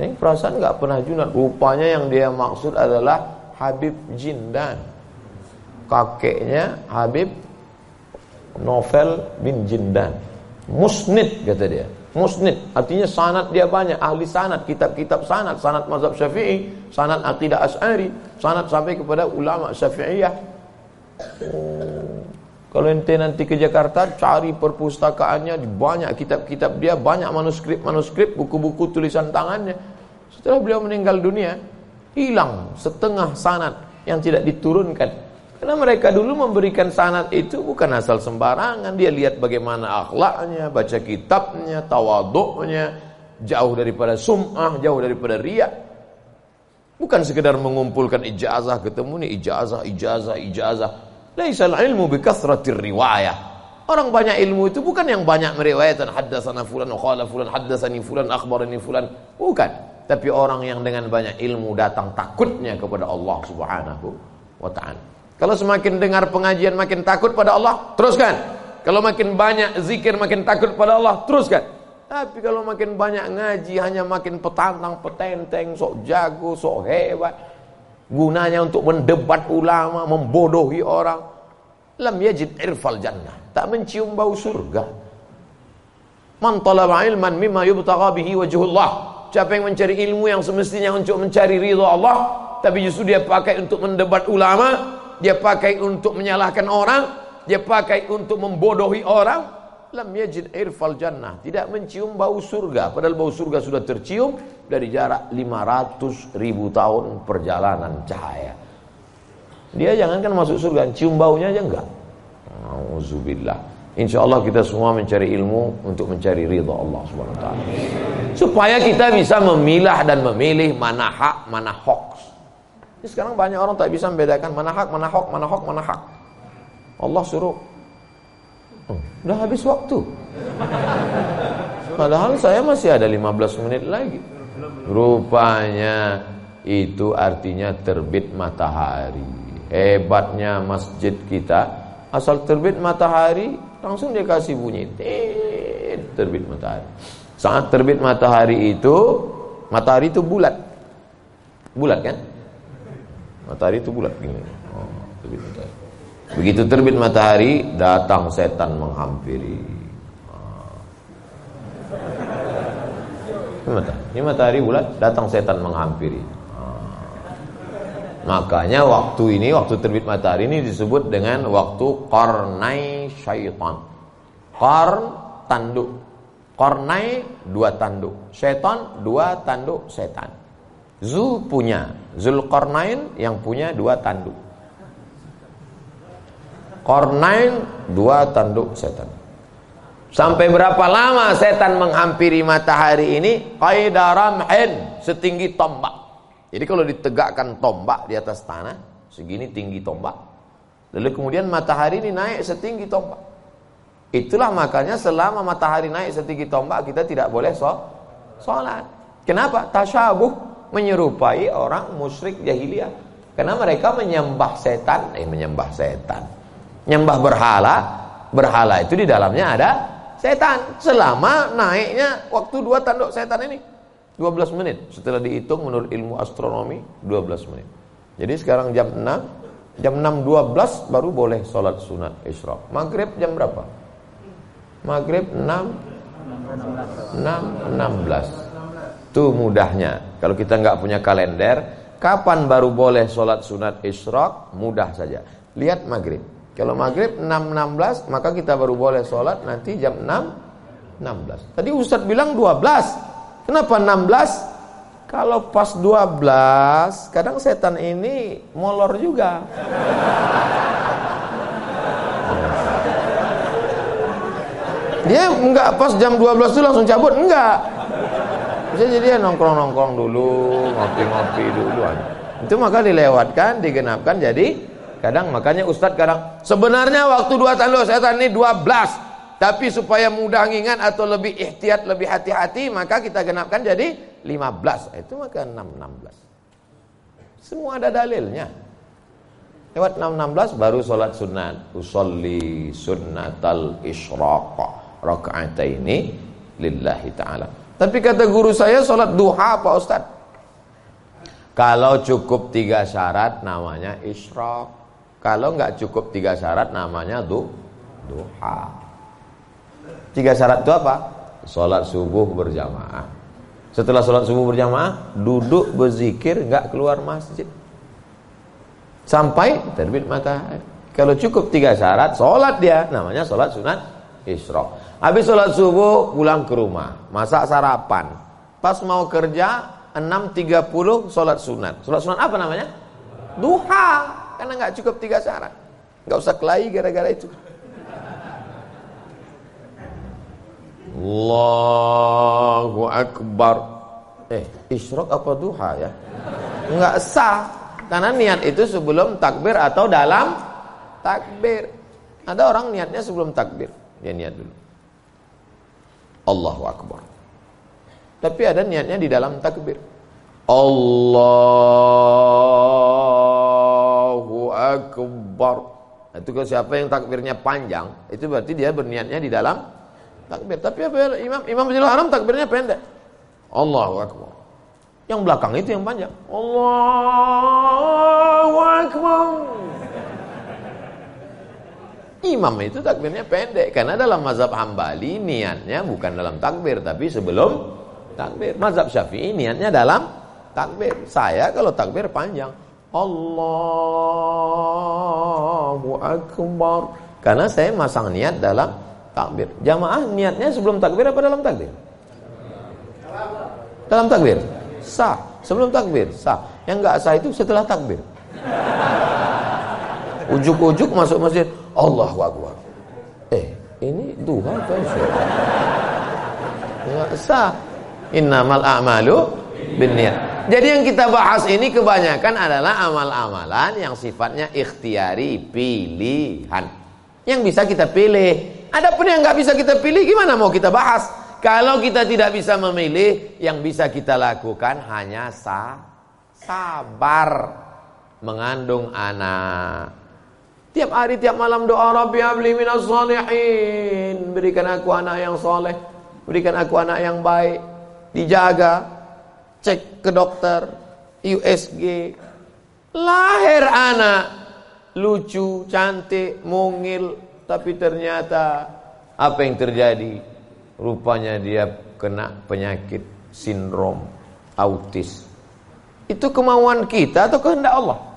saya perasaan nggak pernah Jundan rupanya yang dia maksud adalah Habib Jindan kakeknya Habib Novel bin Jindan musnid kata dia musnid artinya sanat dia banyak ahli sanat kitab-kitab sanat sanat mazhab syafi'i sanat akidah as'ari sanat sampai kepada ulama syafi'iyah. Kalau ente nanti ke Jakarta cari perpustakaannya banyak kitab-kitab dia, banyak manuskrip-manuskrip, buku-buku tulisan tangannya. Setelah beliau meninggal dunia, hilang setengah sanat yang tidak diturunkan. Karena mereka dulu memberikan sanat itu bukan asal sembarangan. Dia lihat bagaimana akhlaknya, baca kitabnya, tawaduknya, jauh daripada sum'ah, jauh daripada riak. Bukan sekedar mengumpulkan ijazah, ketemu nih ijazah, ijazah, ijazah. Laisal ilmu bikathratir riwayah. Orang banyak ilmu itu bukan yang banyak meriwayatkan haddatsana fulan wa qala fulan haddatsani fulan akhbarani fulan. Bukan. Tapi orang yang dengan banyak ilmu datang takutnya kepada Allah Subhanahu wa taala. Kalau semakin dengar pengajian makin takut pada Allah, teruskan. Kalau makin banyak zikir makin takut pada Allah, teruskan. Tapi kalau makin banyak ngaji hanya makin petantang, petenteng, sok jago, sok hebat, Gunanya untuk mendebat ulama, membodohi orang. Lam yajid irfal jannah. Tak mencium bau surga. Man talaba ilman mimma yubtagha bihi wajhullah. Siapa yang mencari ilmu yang semestinya untuk mencari ridha Allah, tapi justru dia pakai untuk mendebat ulama, dia pakai untuk menyalahkan orang, dia pakai untuk membodohi orang, lam yajid irfal jannah. Tidak mencium bau surga. Padahal bau surga sudah tercium dari jarak 500 ribu tahun perjalanan cahaya. Dia jangankan masuk surga cium baunya aja enggak. Alhamdulillah Insya Allah kita semua mencari ilmu untuk mencari ridha Allah SWT supaya kita bisa memilah dan memilih mana hak mana hoax Ini sekarang banyak orang tak bisa membedakan mana hak mana hoax mana hoax mana hak Allah suruh Oh, udah habis waktu. Padahal saya masih ada 15 menit lagi. Rupanya itu artinya terbit matahari. Hebatnya masjid kita, asal terbit matahari langsung dia kasih bunyi terbit matahari. Saat terbit matahari itu, matahari itu bulat. Bulat kan? Matahari itu bulat gini. Oh. Begitu terbit matahari, datang setan menghampiri. Ini matahari, ini matahari bulat, datang setan menghampiri. Makanya waktu ini, waktu terbit matahari ini disebut dengan waktu kornai syaitan. Korn, tanduk. Kornai, dua tanduk. Syaitan, dua tanduk setan. Zu punya. Zulkarnain yang punya dua tanduk. Kornain, dua tanduk setan. Sampai berapa lama setan menghampiri matahari ini? Qaidaramhin, setinggi tombak. Jadi kalau ditegakkan tombak di atas tanah, segini tinggi tombak. Lalu kemudian matahari ini naik setinggi tombak. Itulah makanya selama matahari naik setinggi tombak kita tidak boleh sholat. Kenapa? Tasyabuh menyerupai orang musyrik jahiliyah. Karena mereka menyembah setan, eh menyembah setan. Menyembah berhala, berhala itu di dalamnya ada setan. Selama naiknya waktu dua tanduk setan ini. 12 menit setelah dihitung menurut ilmu astronomi 12 menit jadi sekarang jam 6 jam 6.12 baru boleh sholat sunat isyraq maghrib jam berapa maghrib 6 6 16 itu mudahnya kalau kita nggak punya kalender kapan baru boleh sholat sunat isyraq mudah saja lihat maghrib kalau maghrib 6.16 maka kita baru boleh sholat nanti jam 6 16 tadi Ustadz bilang 12 Kenapa 16? Kalau pas 12, kadang setan ini molor juga. Dia enggak pas jam 12 itu langsung cabut, enggak. Bisa jadi dia nongkrong-nongkrong dulu, ngopi-ngopi dulu Itu maka dilewatkan, digenapkan jadi kadang makanya Ustadz kadang sebenarnya waktu dua tanduk setan ini 12 tapi supaya mudah ngingat atau lebih ikhtiat, lebih hati-hati, maka kita genapkan jadi 15. Itu maka 616. Semua ada dalilnya. Lewat 616 baru sholat sunat. Usolli sunnatal rakaat ini lillahi ta'ala. Tapi kata guru saya sholat duha Pak Ustaz. Kalau cukup tiga syarat namanya isyraq. Kalau nggak cukup tiga syarat namanya du, duha. Tiga syarat itu apa? Sholat subuh berjamaah. Setelah sholat subuh berjamaah, duduk berzikir, nggak keluar masjid. Sampai terbit matahari. Kalau cukup tiga syarat, sholat dia. Namanya sholat sunat isyraq. Habis sholat subuh, pulang ke rumah. Masak sarapan. Pas mau kerja, 6.30 sholat sunat. Sholat sunat apa namanya? Duha. Karena nggak cukup tiga syarat. Nggak usah kelahi gara-gara itu. Allahu Akbar. Eh, isyrok apa duha ya? Enggak sah. Karena niat itu sebelum takbir atau dalam takbir. Ada orang niatnya sebelum takbir. Dia niat dulu. Allahu Akbar. Tapi ada niatnya di dalam takbir. Allahu Akbar. Itu kalau siapa yang takbirnya panjang, itu berarti dia berniatnya di dalam takbir. Tapi apa ya, Imam Imam Masjidil Haram takbirnya pendek. Allahu akbar. Yang belakang itu yang panjang. Allahu akbar. Imam itu takbirnya pendek karena dalam mazhab Hambali niatnya bukan dalam takbir tapi sebelum takbir. Mazhab Syafi'i niatnya dalam takbir. Saya kalau takbir panjang. Allahu akbar. Karena saya masang niat dalam takbir. Jamaah niatnya sebelum takbir apa dalam takbir? Dalam takbir. Sah. Sebelum takbir, sah. Yang enggak sah itu setelah takbir. Ujuk-ujuk masuk masjid, Allahu Akbar. Eh, ini duha kan Enggak sah. Innamal a'malu binniyat. Jadi yang kita bahas ini kebanyakan adalah amal-amalan yang sifatnya ikhtiari, pilihan. Yang bisa kita pilih Adapun yang nggak bisa kita pilih gimana mau kita bahas? Kalau kita tidak bisa memilih, yang bisa kita lakukan hanya sa sabar mengandung anak. Tiap hari tiap malam doa Rabbi habli minas salihin. Berikan aku anak yang soleh, berikan aku anak yang baik. Dijaga, cek ke dokter, USG. Lahir anak lucu, cantik, mungil, tapi ternyata apa yang terjadi? Rupanya dia kena penyakit sindrom autis. Itu kemauan kita atau kehendak Allah?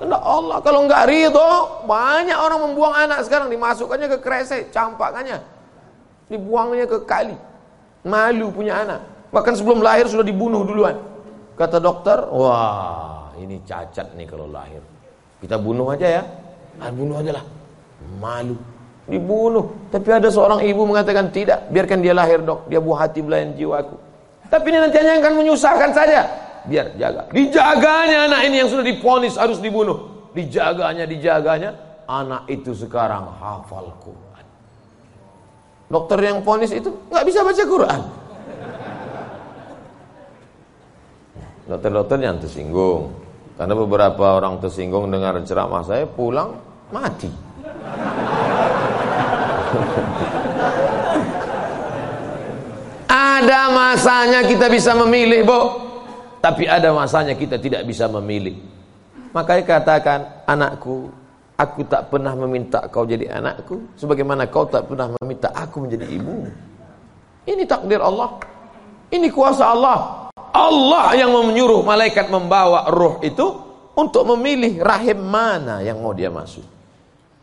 Kehendak Allah. Kalau enggak ridho, banyak orang membuang anak sekarang dimasukkannya ke kresek, campakannya. Dibuangnya ke kali. Malu punya anak. Bahkan sebelum lahir sudah dibunuh duluan. Kata dokter, wah ini cacat nih kalau lahir. Kita bunuh aja ya. Ah, bunuh aja lah. Malu dibunuh. Tapi ada seorang ibu mengatakan tidak, biarkan dia lahir dok, dia buah hati belayan jiwaku. Tapi ini nanti hanya akan menyusahkan saja. Biar jaga. Dijaganya anak ini yang sudah diponis harus dibunuh. Dijaganya, dijaganya. Anak itu sekarang hafal Quran. Dokter yang ponis itu nggak bisa baca Quran. Dokter-dokter yang tersinggung. Karena beberapa orang tersinggung dengar ceramah saya pulang mati. Ada masanya kita bisa memilih, Bu. Tapi ada masanya kita tidak bisa memilih. Makanya katakan, anakku, aku tak pernah meminta kau jadi anakku, sebagaimana kau tak pernah meminta aku menjadi ibu. Ini takdir Allah. Ini kuasa Allah. Allah yang menyuruh malaikat membawa roh itu untuk memilih rahim mana yang mau dia masuk.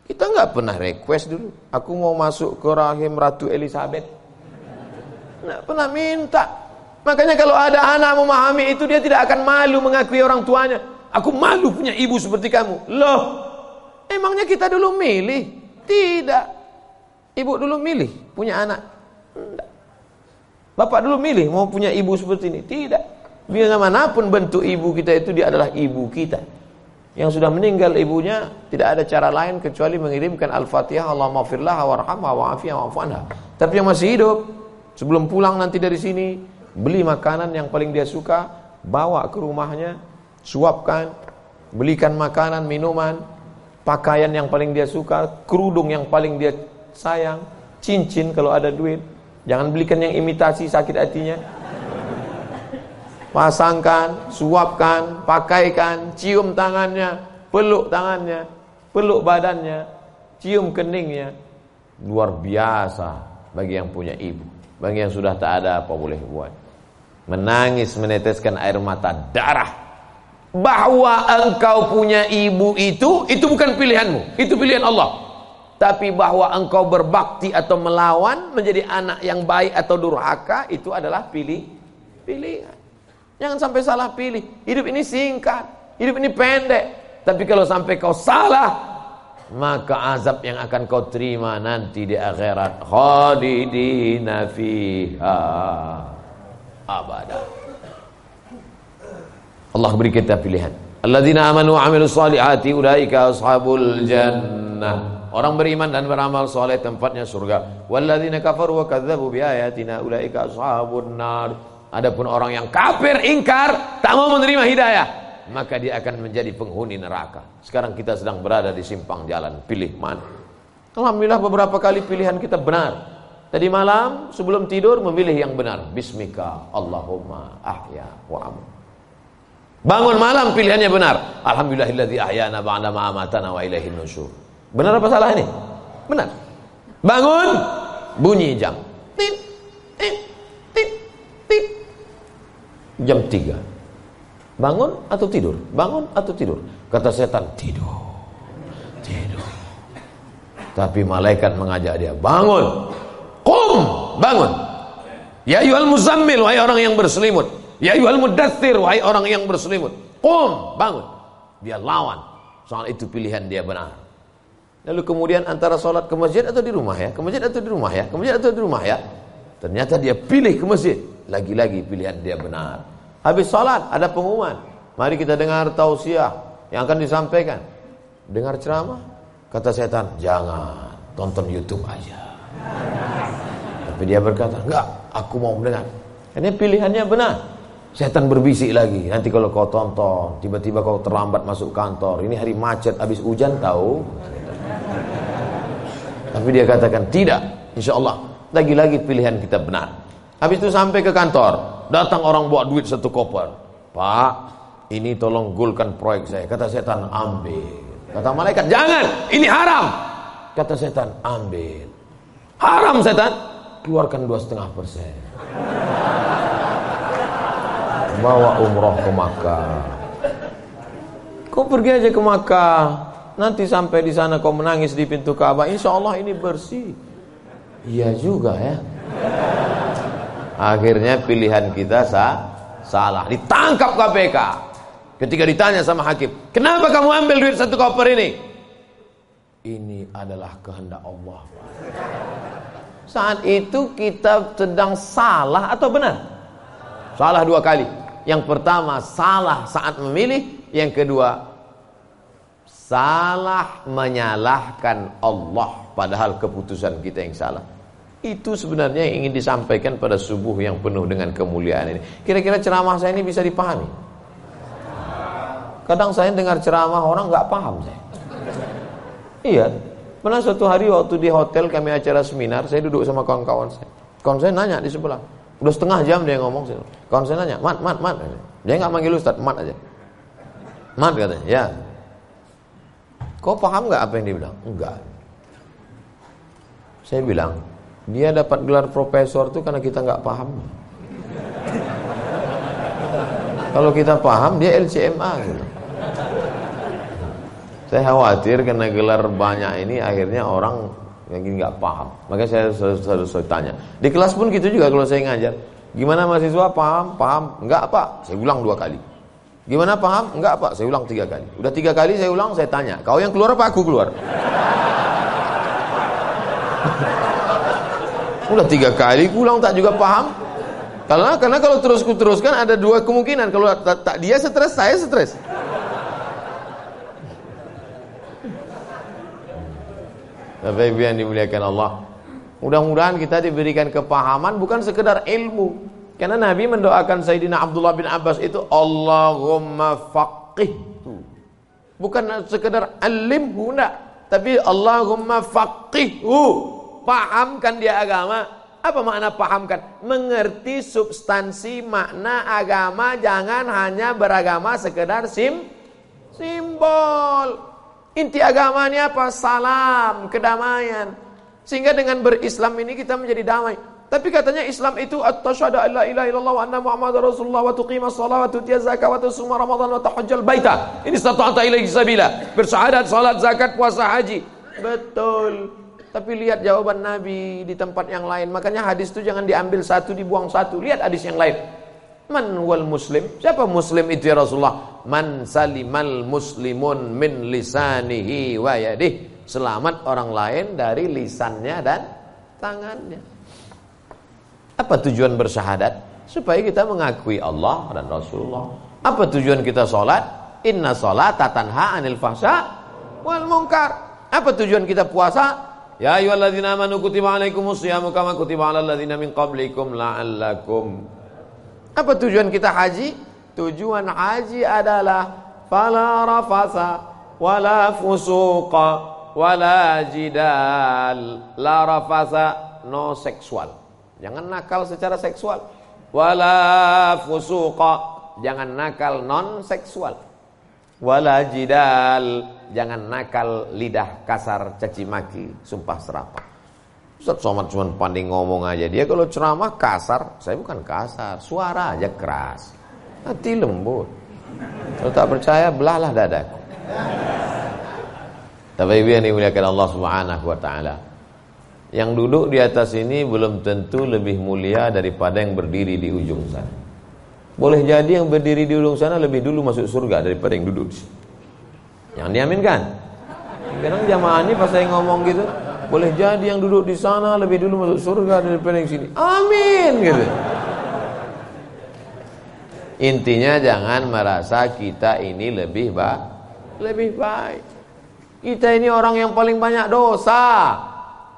Kita nggak pernah request dulu. Aku mau masuk ke rahim Ratu Elizabeth. Nggak pernah minta. Makanya kalau ada anak memahami itu dia tidak akan malu mengakui orang tuanya. Aku malu punya ibu seperti kamu. Loh, emangnya kita dulu milih? Tidak. Ibu dulu milih punya anak. Tidak. Bapak dulu milih mau punya ibu seperti ini? Tidak. Biar mana pun bentuk ibu kita itu dia adalah ibu kita yang sudah meninggal ibunya tidak ada cara lain kecuali mengirimkan Al-Fatihah Allah maafirlah warhamha wa'afiyah wa'afanha. Tapi yang masih hidup sebelum pulang nanti dari sini beli makanan yang paling dia suka, bawa ke rumahnya, suapkan, belikan makanan, minuman, pakaian yang paling dia suka, kerudung yang paling dia sayang, cincin kalau ada duit. Jangan belikan yang imitasi sakit hatinya pasangkan, suapkan, pakaikan, cium tangannya, peluk tangannya, peluk badannya, cium keningnya. Luar biasa bagi yang punya ibu. Bagi yang sudah tak ada apa boleh buat. Menangis meneteskan air mata darah. Bahwa engkau punya ibu itu, itu bukan pilihanmu. Itu pilihan Allah. Tapi bahwa engkau berbakti atau melawan menjadi anak yang baik atau durhaka itu adalah pilih pilihan. Jangan sampai salah pilih. Hidup ini singkat, hidup ini pendek. Tapi kalau sampai kau salah, maka azab yang akan kau terima nanti di akhirat khalidina fiha abada. Allah beri kita pilihan. Alladzina amanu wa amilus salihati ulaika ashabul jannah. Orang beriman dan beramal soleh tempatnya surga. Walladzina kafaru wa kadzdzabu biayatina ulaika ashabun nar. Adapun orang yang kafir, ingkar, tak mau menerima hidayah, maka dia akan menjadi penghuni neraka. Sekarang kita sedang berada di simpang jalan, pilih mana? Alhamdulillah beberapa kali pilihan kita benar. Tadi malam sebelum tidur memilih yang benar. Bismika Allahumma ahya wa amu. Bangun malam pilihannya benar. Alhamdulillahilladzi ahyana ba'da ma amatana wa ilaihin nusyur. Benar apa salah ini? Benar. Bangun bunyi jam. Tit, tit, tit, tit jam 3 bangun atau tidur bangun atau tidur kata setan tidur tidur tapi malaikat mengajak dia bangun kum bangun. Ya yuhal muzammil wahai orang yang berselimut. Ya yuhal mudathir wahai orang yang berselimut. Kum bangun. Dia lawan. Soal itu pilihan dia benar. Lalu kemudian antara sholat ke masjid atau di rumah ya? Ke masjid atau di rumah ya? Ke masjid atau di rumah ya? Ternyata dia pilih ke masjid. Lagi-lagi pilihan dia benar. Habis salat ada pengumuman. Mari kita dengar tausiah yang akan disampaikan. Dengar ceramah, kata setan, jangan. tonton YouTube aja. Tapi dia berkata, enggak, aku mau mendengar. Ini pilihannya benar. Setan berbisik lagi. Nanti kalau kau tonton, tiba-tiba kau terlambat masuk kantor. Ini hari macet, habis hujan tahu. Tapi dia katakan tidak, insya Allah. Lagi-lagi pilihan kita benar. Habis itu sampai ke kantor, datang orang bawa duit satu koper. Pak, ini tolong gulkan proyek saya. Kata setan, ambil. Kata malaikat, jangan, ini haram. Kata setan, ambil. Haram setan, keluarkan dua setengah persen. Bawa umroh ke Makkah. Kau pergi aja ke Makkah. Nanti sampai di sana kau menangis di pintu Ka'bah. Insya Allah ini bersih. Iya juga ya. Akhirnya pilihan kita sah, salah. Ditangkap KPK. Ketika ditanya sama hakim, kenapa kamu ambil duit satu koper ini? Ini adalah kehendak Allah. Saat itu kita sedang salah atau benar? Salah dua kali. Yang pertama salah saat memilih, yang kedua salah menyalahkan Allah padahal keputusan kita yang salah. Itu sebenarnya yang ingin disampaikan pada subuh yang penuh dengan kemuliaan ini. Kira-kira ceramah saya ini bisa dipahami? Kadang saya dengar ceramah orang nggak paham saya. Iya, pernah suatu hari waktu di hotel kami acara seminar, saya duduk sama kawan-kawan saya. Kawan saya nanya di sebelah, udah setengah jam dia ngomong. Kawan saya nanya, mat, mat, mat. Dia nggak manggil Ustaz, mat aja. Mat katanya, ya. Kau paham nggak apa yang dia bilang? Enggak. Saya bilang, dia dapat gelar profesor itu karena kita nggak paham. Kalau kita paham, dia LCMA gitu. Saya khawatir karena gelar banyak ini akhirnya orang yang nggak paham. Makanya saya selalu, selalu, tanya. Di kelas pun gitu juga kalau saya ngajar. Gimana mahasiswa paham? Paham? Enggak pak. Saya ulang dua kali. Gimana paham? Enggak pak. Saya ulang tiga kali. Udah tiga kali saya ulang saya tanya. Kau yang keluar apa aku keluar? Udah tiga kali ulang tak juga paham. Karena karena kalau terus teruskan ada dua kemungkinan. Kalau tak, tak dia stres, saya stres. Bapak Ibu yang dimuliakan Allah. Mudah-mudahan kita diberikan kepahaman bukan sekedar ilmu. Karena Nabi mendoakan Sayyidina Abdullah bin Abbas itu Allahumma faqih. Bukan sekedar alimhu enggak, tapi Allahumma faqihhu. Pahamkan dia agama. Apa makna pahamkan? Mengerti substansi makna agama, jangan hanya beragama sekedar sim simbol. Inti agama ini apa? Salam, kedamaian. Sehingga dengan berislam ini kita menjadi damai. Tapi katanya Islam itu at-tasyhadu alla ilaha illallah wa anna muhammadar rasulullah wa tuqimas shalah wa tutiyaz zakat wa tusuma ramadan wa tahajjal baita. Ini stata'ta ilaihi sabila. Bersyahadat, salat, zakat, puasa, haji. Betul. Tapi lihat jawaban Nabi di tempat yang lain. Makanya hadis itu jangan diambil satu dibuang satu. Lihat hadis yang lain. Man wal muslim? Siapa muslim itu ya Rasulullah? Man salimal muslimun min lisanihi wa yadih. Selamat orang lain dari lisannya dan tangannya. Apa tujuan bersyahadat? Supaya kita mengakui Allah dan Rasulullah. Apa tujuan kita sholat? Inna sholat tanha anil fahsya wal munkar. Apa tujuan kita puasa? Ya ayyuhalladzina amanu kutiba alaikumus syiyamu kama kutiba alal ladzina min qablikum la'allakum apa tujuan kita haji? Tujuan haji adalah fala rafasa wala fusuqa wala jidal. La rafasa no seksual. Jangan nakal secara seksual. Wala fusuqa jangan nakal non seksual. Wala jidal jangan nakal lidah kasar caci maki sumpah serapah. Ustaz Somad cuma pandai ngomong aja. Dia kalau ceramah kasar, saya bukan kasar, suara aja keras. Hati lembut. Kalau tak percaya, belahlah dadaku. Tapi ibu yang dimuliakan Allah Subhanahu wa taala. Yang duduk di atas ini belum tentu lebih mulia daripada yang berdiri di ujung sana. Boleh jadi yang berdiri di ujung sana lebih dulu masuk surga daripada yang duduk di sini. Yang diaminkan. Kadang jamaah ini pas saya ngomong gitu, boleh jadi yang duduk di sana lebih dulu masuk surga daripada yang sini. Amin gitu. Intinya jangan merasa kita ini lebih baik, lebih baik. Kita ini orang yang paling banyak dosa.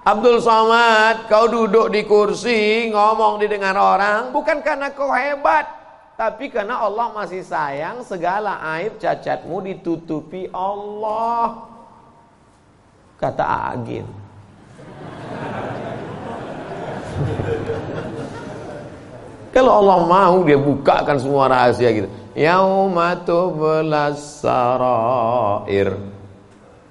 Abdul Somad, kau duduk di kursi, ngomong didengar orang, bukan karena kau hebat, tapi karena Allah masih sayang segala aib cacatmu ditutupi Allah. Kata Agin. Kalau Allah mau dia bukakan semua rahasia gitu. Yaumatu belasarair.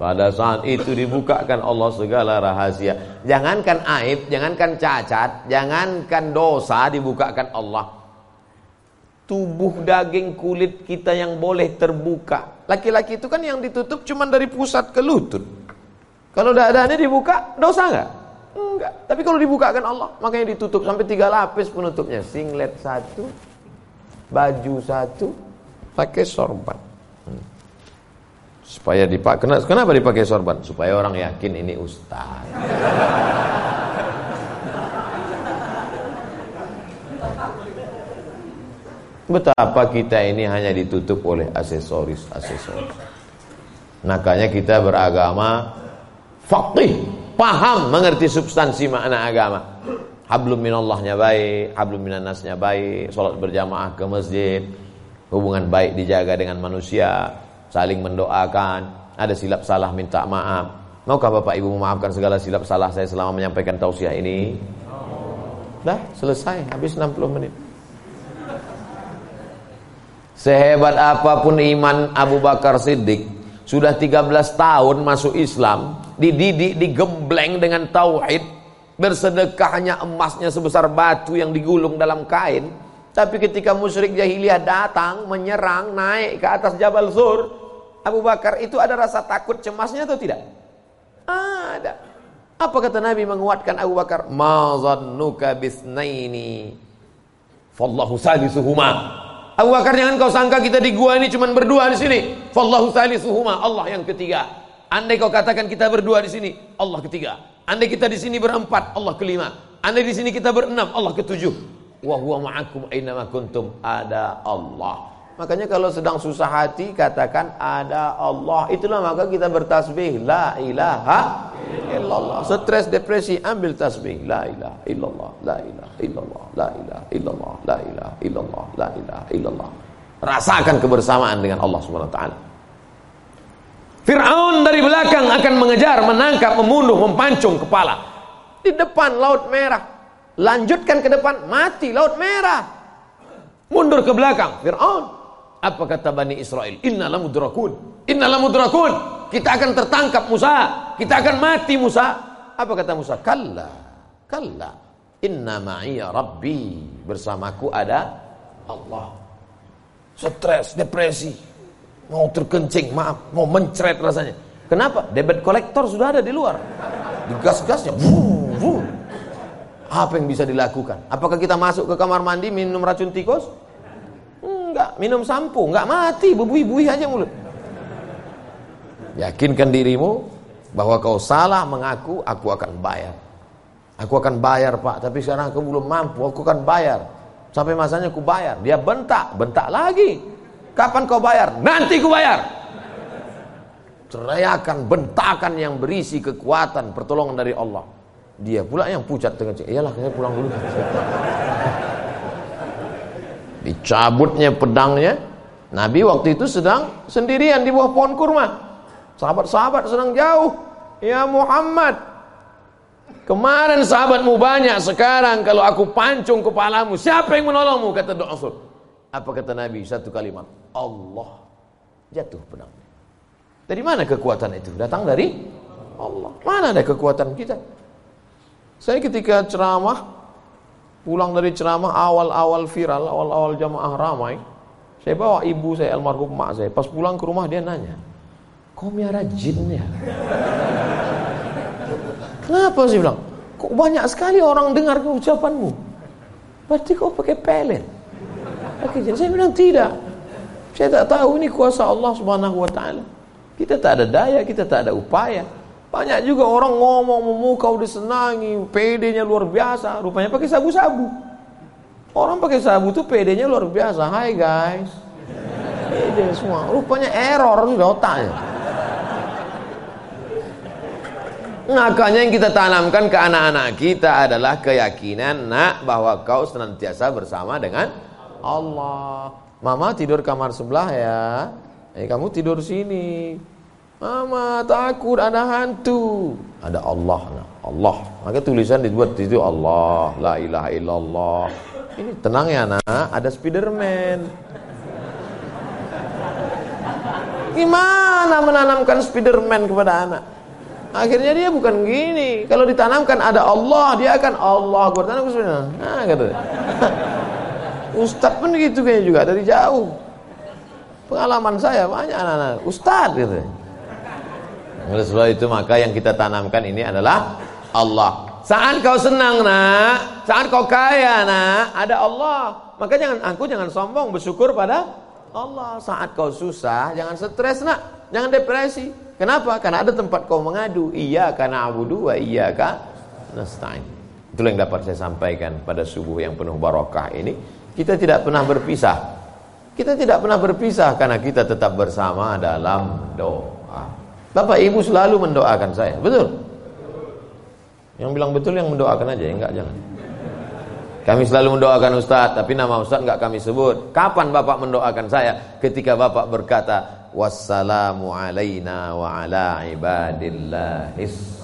Pada saat itu dibukakan Allah segala rahasia. Jangankan aib, jangankan cacat, jangankan dosa dibukakan Allah. Tubuh daging kulit kita yang boleh terbuka. Laki-laki itu kan yang ditutup cuma dari pusat ke lutut. Kalau dadanya dibuka, dosa enggak? Enggak. Tapi kalau dibukakan Allah, makanya ditutup sampai tiga lapis penutupnya. Singlet satu, baju satu, pakai sorban. Supaya dipakai. Kenapa dipakai sorban? Supaya orang yakin ini ustaz. Betapa kita ini hanya ditutup oleh aksesoris-aksesoris. Makanya kita beragama faqih, paham, mengerti substansi makna agama. Hablum minallahnya baik, hablum minannasnya baik, salat berjamaah ke masjid, hubungan baik dijaga dengan manusia, saling mendoakan, ada silap salah minta maaf. Maukah Bapak Ibu memaafkan segala silap salah saya selama menyampaikan tausiah ini? Dah, selesai, habis 60 menit. Sehebat apa pun iman Abu Bakar Siddiq, sudah 13 tahun masuk Islam, dididik, digembleng dengan tauhid, bersedekahnya emasnya sebesar batu yang digulung dalam kain, tapi ketika musyrik jahiliyah datang menyerang naik ke atas Jabal Sur, Abu Bakar itu ada rasa takut cemasnya atau tidak? Ada. Apa kata Nabi menguatkan Abu Bakar? Ma zannuka bisnaini fallahu salisuhuma. Abu Bakar jangan kau sangka kita di gua ini cuma berdua di sini. Fallahu salisuhuma, Allah yang ketiga. Andai kau katakan kita berdua di sini, Allah ketiga. Andai kita di sini berempat, Allah kelima. Andai di sini kita berenam, Allah ketujuh. Wa huwa ma'akum aina kuntum. Ada Allah. Makanya kalau sedang susah hati katakan ada Allah. Itulah maka kita bertasbih la ilaha illallah. Stres depresi ambil tasbih la ilaha illallah la ilaha illallah la ilaha illallah la ilaha illallah la ilaha illallah. Rasakan kebersamaan dengan Allah Subhanahu wa taala. Fir'aun dari belakang akan mengejar, menangkap, membunuh, mempancung kepala. Di depan laut merah. Lanjutkan ke depan, mati laut merah. Mundur ke belakang, Fir'aun apa kata Bani Israel? Inna lamudrakun. Inna lamudrakun. Kita akan tertangkap Musa. Kita akan mati Musa. Apa kata Musa? Kalla. Kalla. Inna ma'iya Rabbi. Bersamaku ada Allah. Stres, depresi. Mau terkencing, maaf. Mau mencret rasanya. Kenapa? Debit kolektor sudah ada di luar. Digas-gasnya. Apa yang bisa dilakukan? Apakah kita masuk ke kamar mandi minum racun tikus? Enggak, minum sampo, enggak mati, bebui-bui aja mulut. Yakinkan dirimu bahwa kau salah mengaku, aku akan bayar. Aku akan bayar pak, tapi sekarang aku belum mampu, aku akan bayar. Sampai masanya aku bayar. Dia bentak, bentak lagi. Kapan kau bayar? Nanti aku bayar. Teriakan, bentakan yang berisi kekuatan, pertolongan dari Allah. Dia pula yang pucat dengan cik. Iyalah, saya pulang dulu. Dicabutnya pedangnya. Nabi waktu itu sedang sendirian di bawah pohon kurma. Sahabat-sahabat sedang jauh. Ya Muhammad, kemarin sahabatmu banyak, sekarang kalau aku pancung kepalamu, siapa yang menolongmu? Kata doa Apa kata Nabi? Satu kalimat. Allah. Jatuh pedangnya. Dari mana kekuatan itu? Datang dari Allah. Mana ada kekuatan kita? Saya ketika ceramah Pulang dari ceramah awal-awal viral, awal-awal jamaah ramai. Saya bawa ibu saya almarhum mak saya. Pas pulang ke rumah dia nanya, kau miara jin ya? Kenapa sih bilang? Kok banyak sekali orang dengar ucapanmu? Berarti kau pakai pelet. Jin. Saya bilang tidak. Saya tak tahu ini kuasa Allah Subhanahu wa taala. Kita tak ada daya, kita tak ada upaya. Banyak juga orang ngomong memukau disenangi, PD-nya luar biasa, rupanya pakai sabu-sabu. Orang pakai sabu tuh PD-nya luar biasa. Hai guys. PD semua. Rupanya error sudah otaknya. Makanya yang kita tanamkan ke anak-anak kita adalah keyakinan nak bahwa kau senantiasa bersama dengan Allah. Mama tidur kamar sebelah ya. Eh kamu tidur sini. Mama takut ada hantu. Ada Allah. Allah. Maka tulisan dibuat di situ Allah. La ilaha illallah. Ini tenang ya nak. Ada Spiderman. Gimana menanamkan Spiderman kepada anak? Akhirnya dia bukan gini. Kalau ditanamkan ada Allah, dia akan Allah. Gue tanam. Nah, kata. Ustadz pun gitu kayaknya juga dari jauh. Pengalaman saya banyak anak-anak. Ustadz gitu. Oleh sebab itu maka yang kita tanamkan ini adalah Allah. Saat kau senang nak, saat kau kaya nak, ada Allah. Maka jangan aku jangan sombong bersyukur pada Allah. Saat kau susah, jangan stres nak, jangan depresi. Kenapa? Karena ada tempat kau mengadu. Iya karena abudu wa iya nasta'in. Itulah yang dapat saya sampaikan pada subuh yang penuh barokah ini. Kita tidak pernah berpisah. Kita tidak pernah berpisah karena kita tetap bersama dalam doa. Bapak Ibu selalu mendoakan saya, betul? Yang bilang betul yang mendoakan aja, ya enggak jangan. Kami selalu mendoakan Ustadz, tapi nama Ustadz enggak kami sebut. Kapan Bapak mendoakan saya? Ketika Bapak berkata, wassalamu alaina wa ala ibadillahis.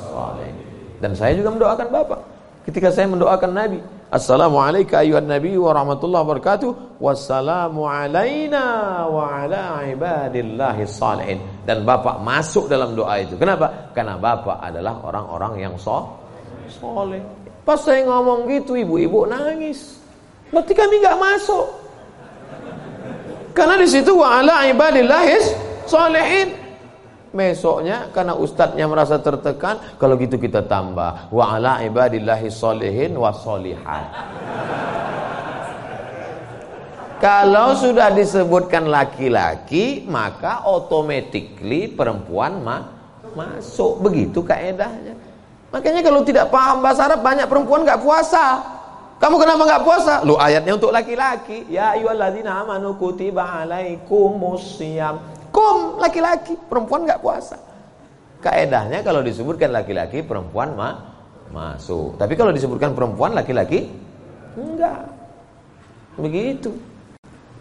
Dan saya juga mendoakan Bapak. Ketika saya mendoakan Nabi, Assalamualaikum ayuhan Nabi wa rahmatullahi wabarakatuh. Wassalamu alaina wa ala ibadillahis salihin. Dan Bapak masuk dalam doa itu. Kenapa? Karena Bapak adalah orang-orang yang so soleh. Pas saya ngomong gitu, ibu-ibu nangis. Berarti kami nggak masuk. Karena di situ wa ala ibadillahis salihin. Besoknya karena ustadznya merasa tertekan, kalau gitu kita tambah wa ala ibadillahi salihin wa solihat. Kalau sudah disebutkan laki-laki, maka automatically perempuan ma masuk. Begitu kaedahnya. Makanya kalau tidak paham bahasa Arab banyak perempuan nggak puasa. Kamu kenapa nggak puasa? Lu ayatnya untuk laki-laki. Ya ayyuhalladzina amanu kutiba alaikumusiyam. Kum laki-laki, perempuan nggak puasa. Kaedahnya kalau disebutkan laki-laki, perempuan mah masuk. Tapi kalau disebutkan perempuan laki-laki enggak. Begitu.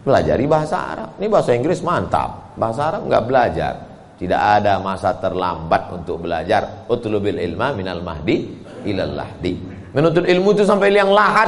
Pelajari bahasa Arab. Ini bahasa Inggris mantap. Bahasa Arab enggak belajar. Tidak ada masa terlambat untuk belajar. Utlubil ilma minal mahdi ilal lahdi. Menuntut ilmu itu sampai liang lahat.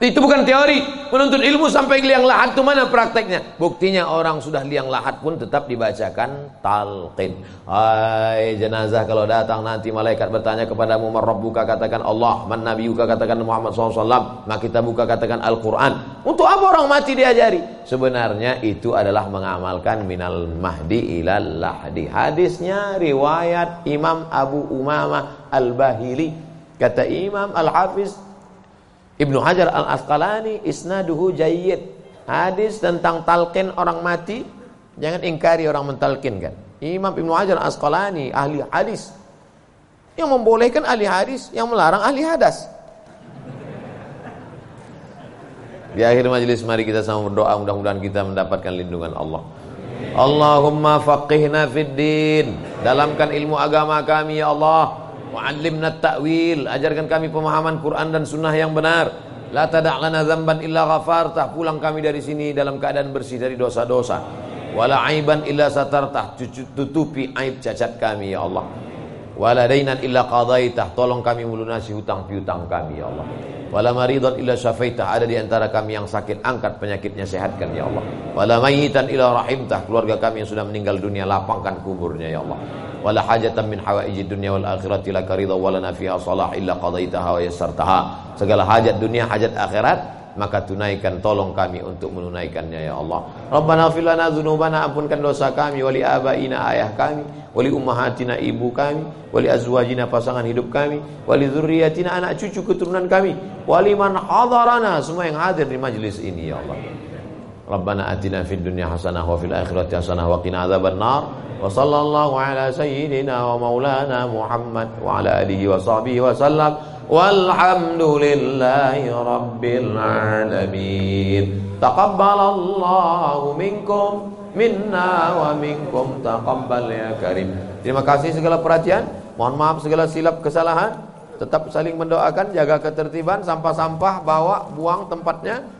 Itu bukan teori. Menuntut ilmu sampai liang lahat itu mana prakteknya? Buktinya orang sudah liang lahat pun tetap dibacakan talqin. Hai jenazah kalau datang nanti malaikat bertanya kepadamu man rabbuka katakan Allah, man nabiyuka katakan Muhammad SAW, maka kita buka katakan Al-Qur'an. Untuk apa orang mati diajari? Sebenarnya itu adalah mengamalkan minal mahdi ilal lahdi. Hadisnya riwayat Imam Abu Umamah Al-Bahili Kata Imam Al-Hafiz Ibnu Hajar Al-Asqalani isnaduhu jayyid. Hadis tentang talqin orang mati jangan ingkari orang mentalkinkan. Imam Ibnu Hajar Al-Asqalani ahli hadis yang membolehkan ahli hadis, yang melarang ahli hadas. Di akhir majelis mari kita sama berdoa mudah-mudahan kita mendapatkan lindungan Allah. Allahumma faqihna fid din. Dalamkan ilmu agama kami ya Allah. Wa'allimna ta'wil. Ajarkan kami pemahaman Quran dan sunnah yang benar. La tada'lana zamban illa ghafartah. Pulang kami dari sini dalam keadaan bersih dari dosa-dosa. Wala aiban illa satartah. Tutupi aib cacat kami ya Allah. Wala dainan illa qadaitah. Tolong kami melunasi hutang piutang kami ya Allah. Wala maridan illa syafaitah. Ada di antara kami yang sakit Angkat penyakitnya sehatkan ya Allah. Wala mayitan illa rahimtah. Keluarga kami yang sudah meninggal dunia Lapangkan kuburnya ya Allah wala hajatan min hawaijid dunya wal akhirati laka ridha wa lana fiha salah illa qadaitaha wa yassartaha. Segala hajat dunia hajat akhirat maka tunaikan tolong kami untuk menunaikannya ya Allah. Rabbana fil lana dzunubana ampunkan dosa kami wali abaina ayah kami wali ummahatina ibu kami wali azwajina pasangan hidup kami wali dzurriyyatina anak cucu keturunan kami wali man hadarana semua yang hadir di majlis ini ya Allah Rabbana atina fid dunya hasanah wa fil akhirati hasanah wa qina adzabannar. Wa sallallahu ala sayyidina wa maulana Muhammad wa ala alihi wa sahbihi wa sallam. Walhamdulillahi rabbil alamin. Taqabbalallahu minkum minna wa minkum taqabbal ya karim. Terima kasih segala perhatian. Mohon maaf segala silap kesalahan. Tetap saling mendoakan, jaga ketertiban, sampah-sampah bawa buang tempatnya.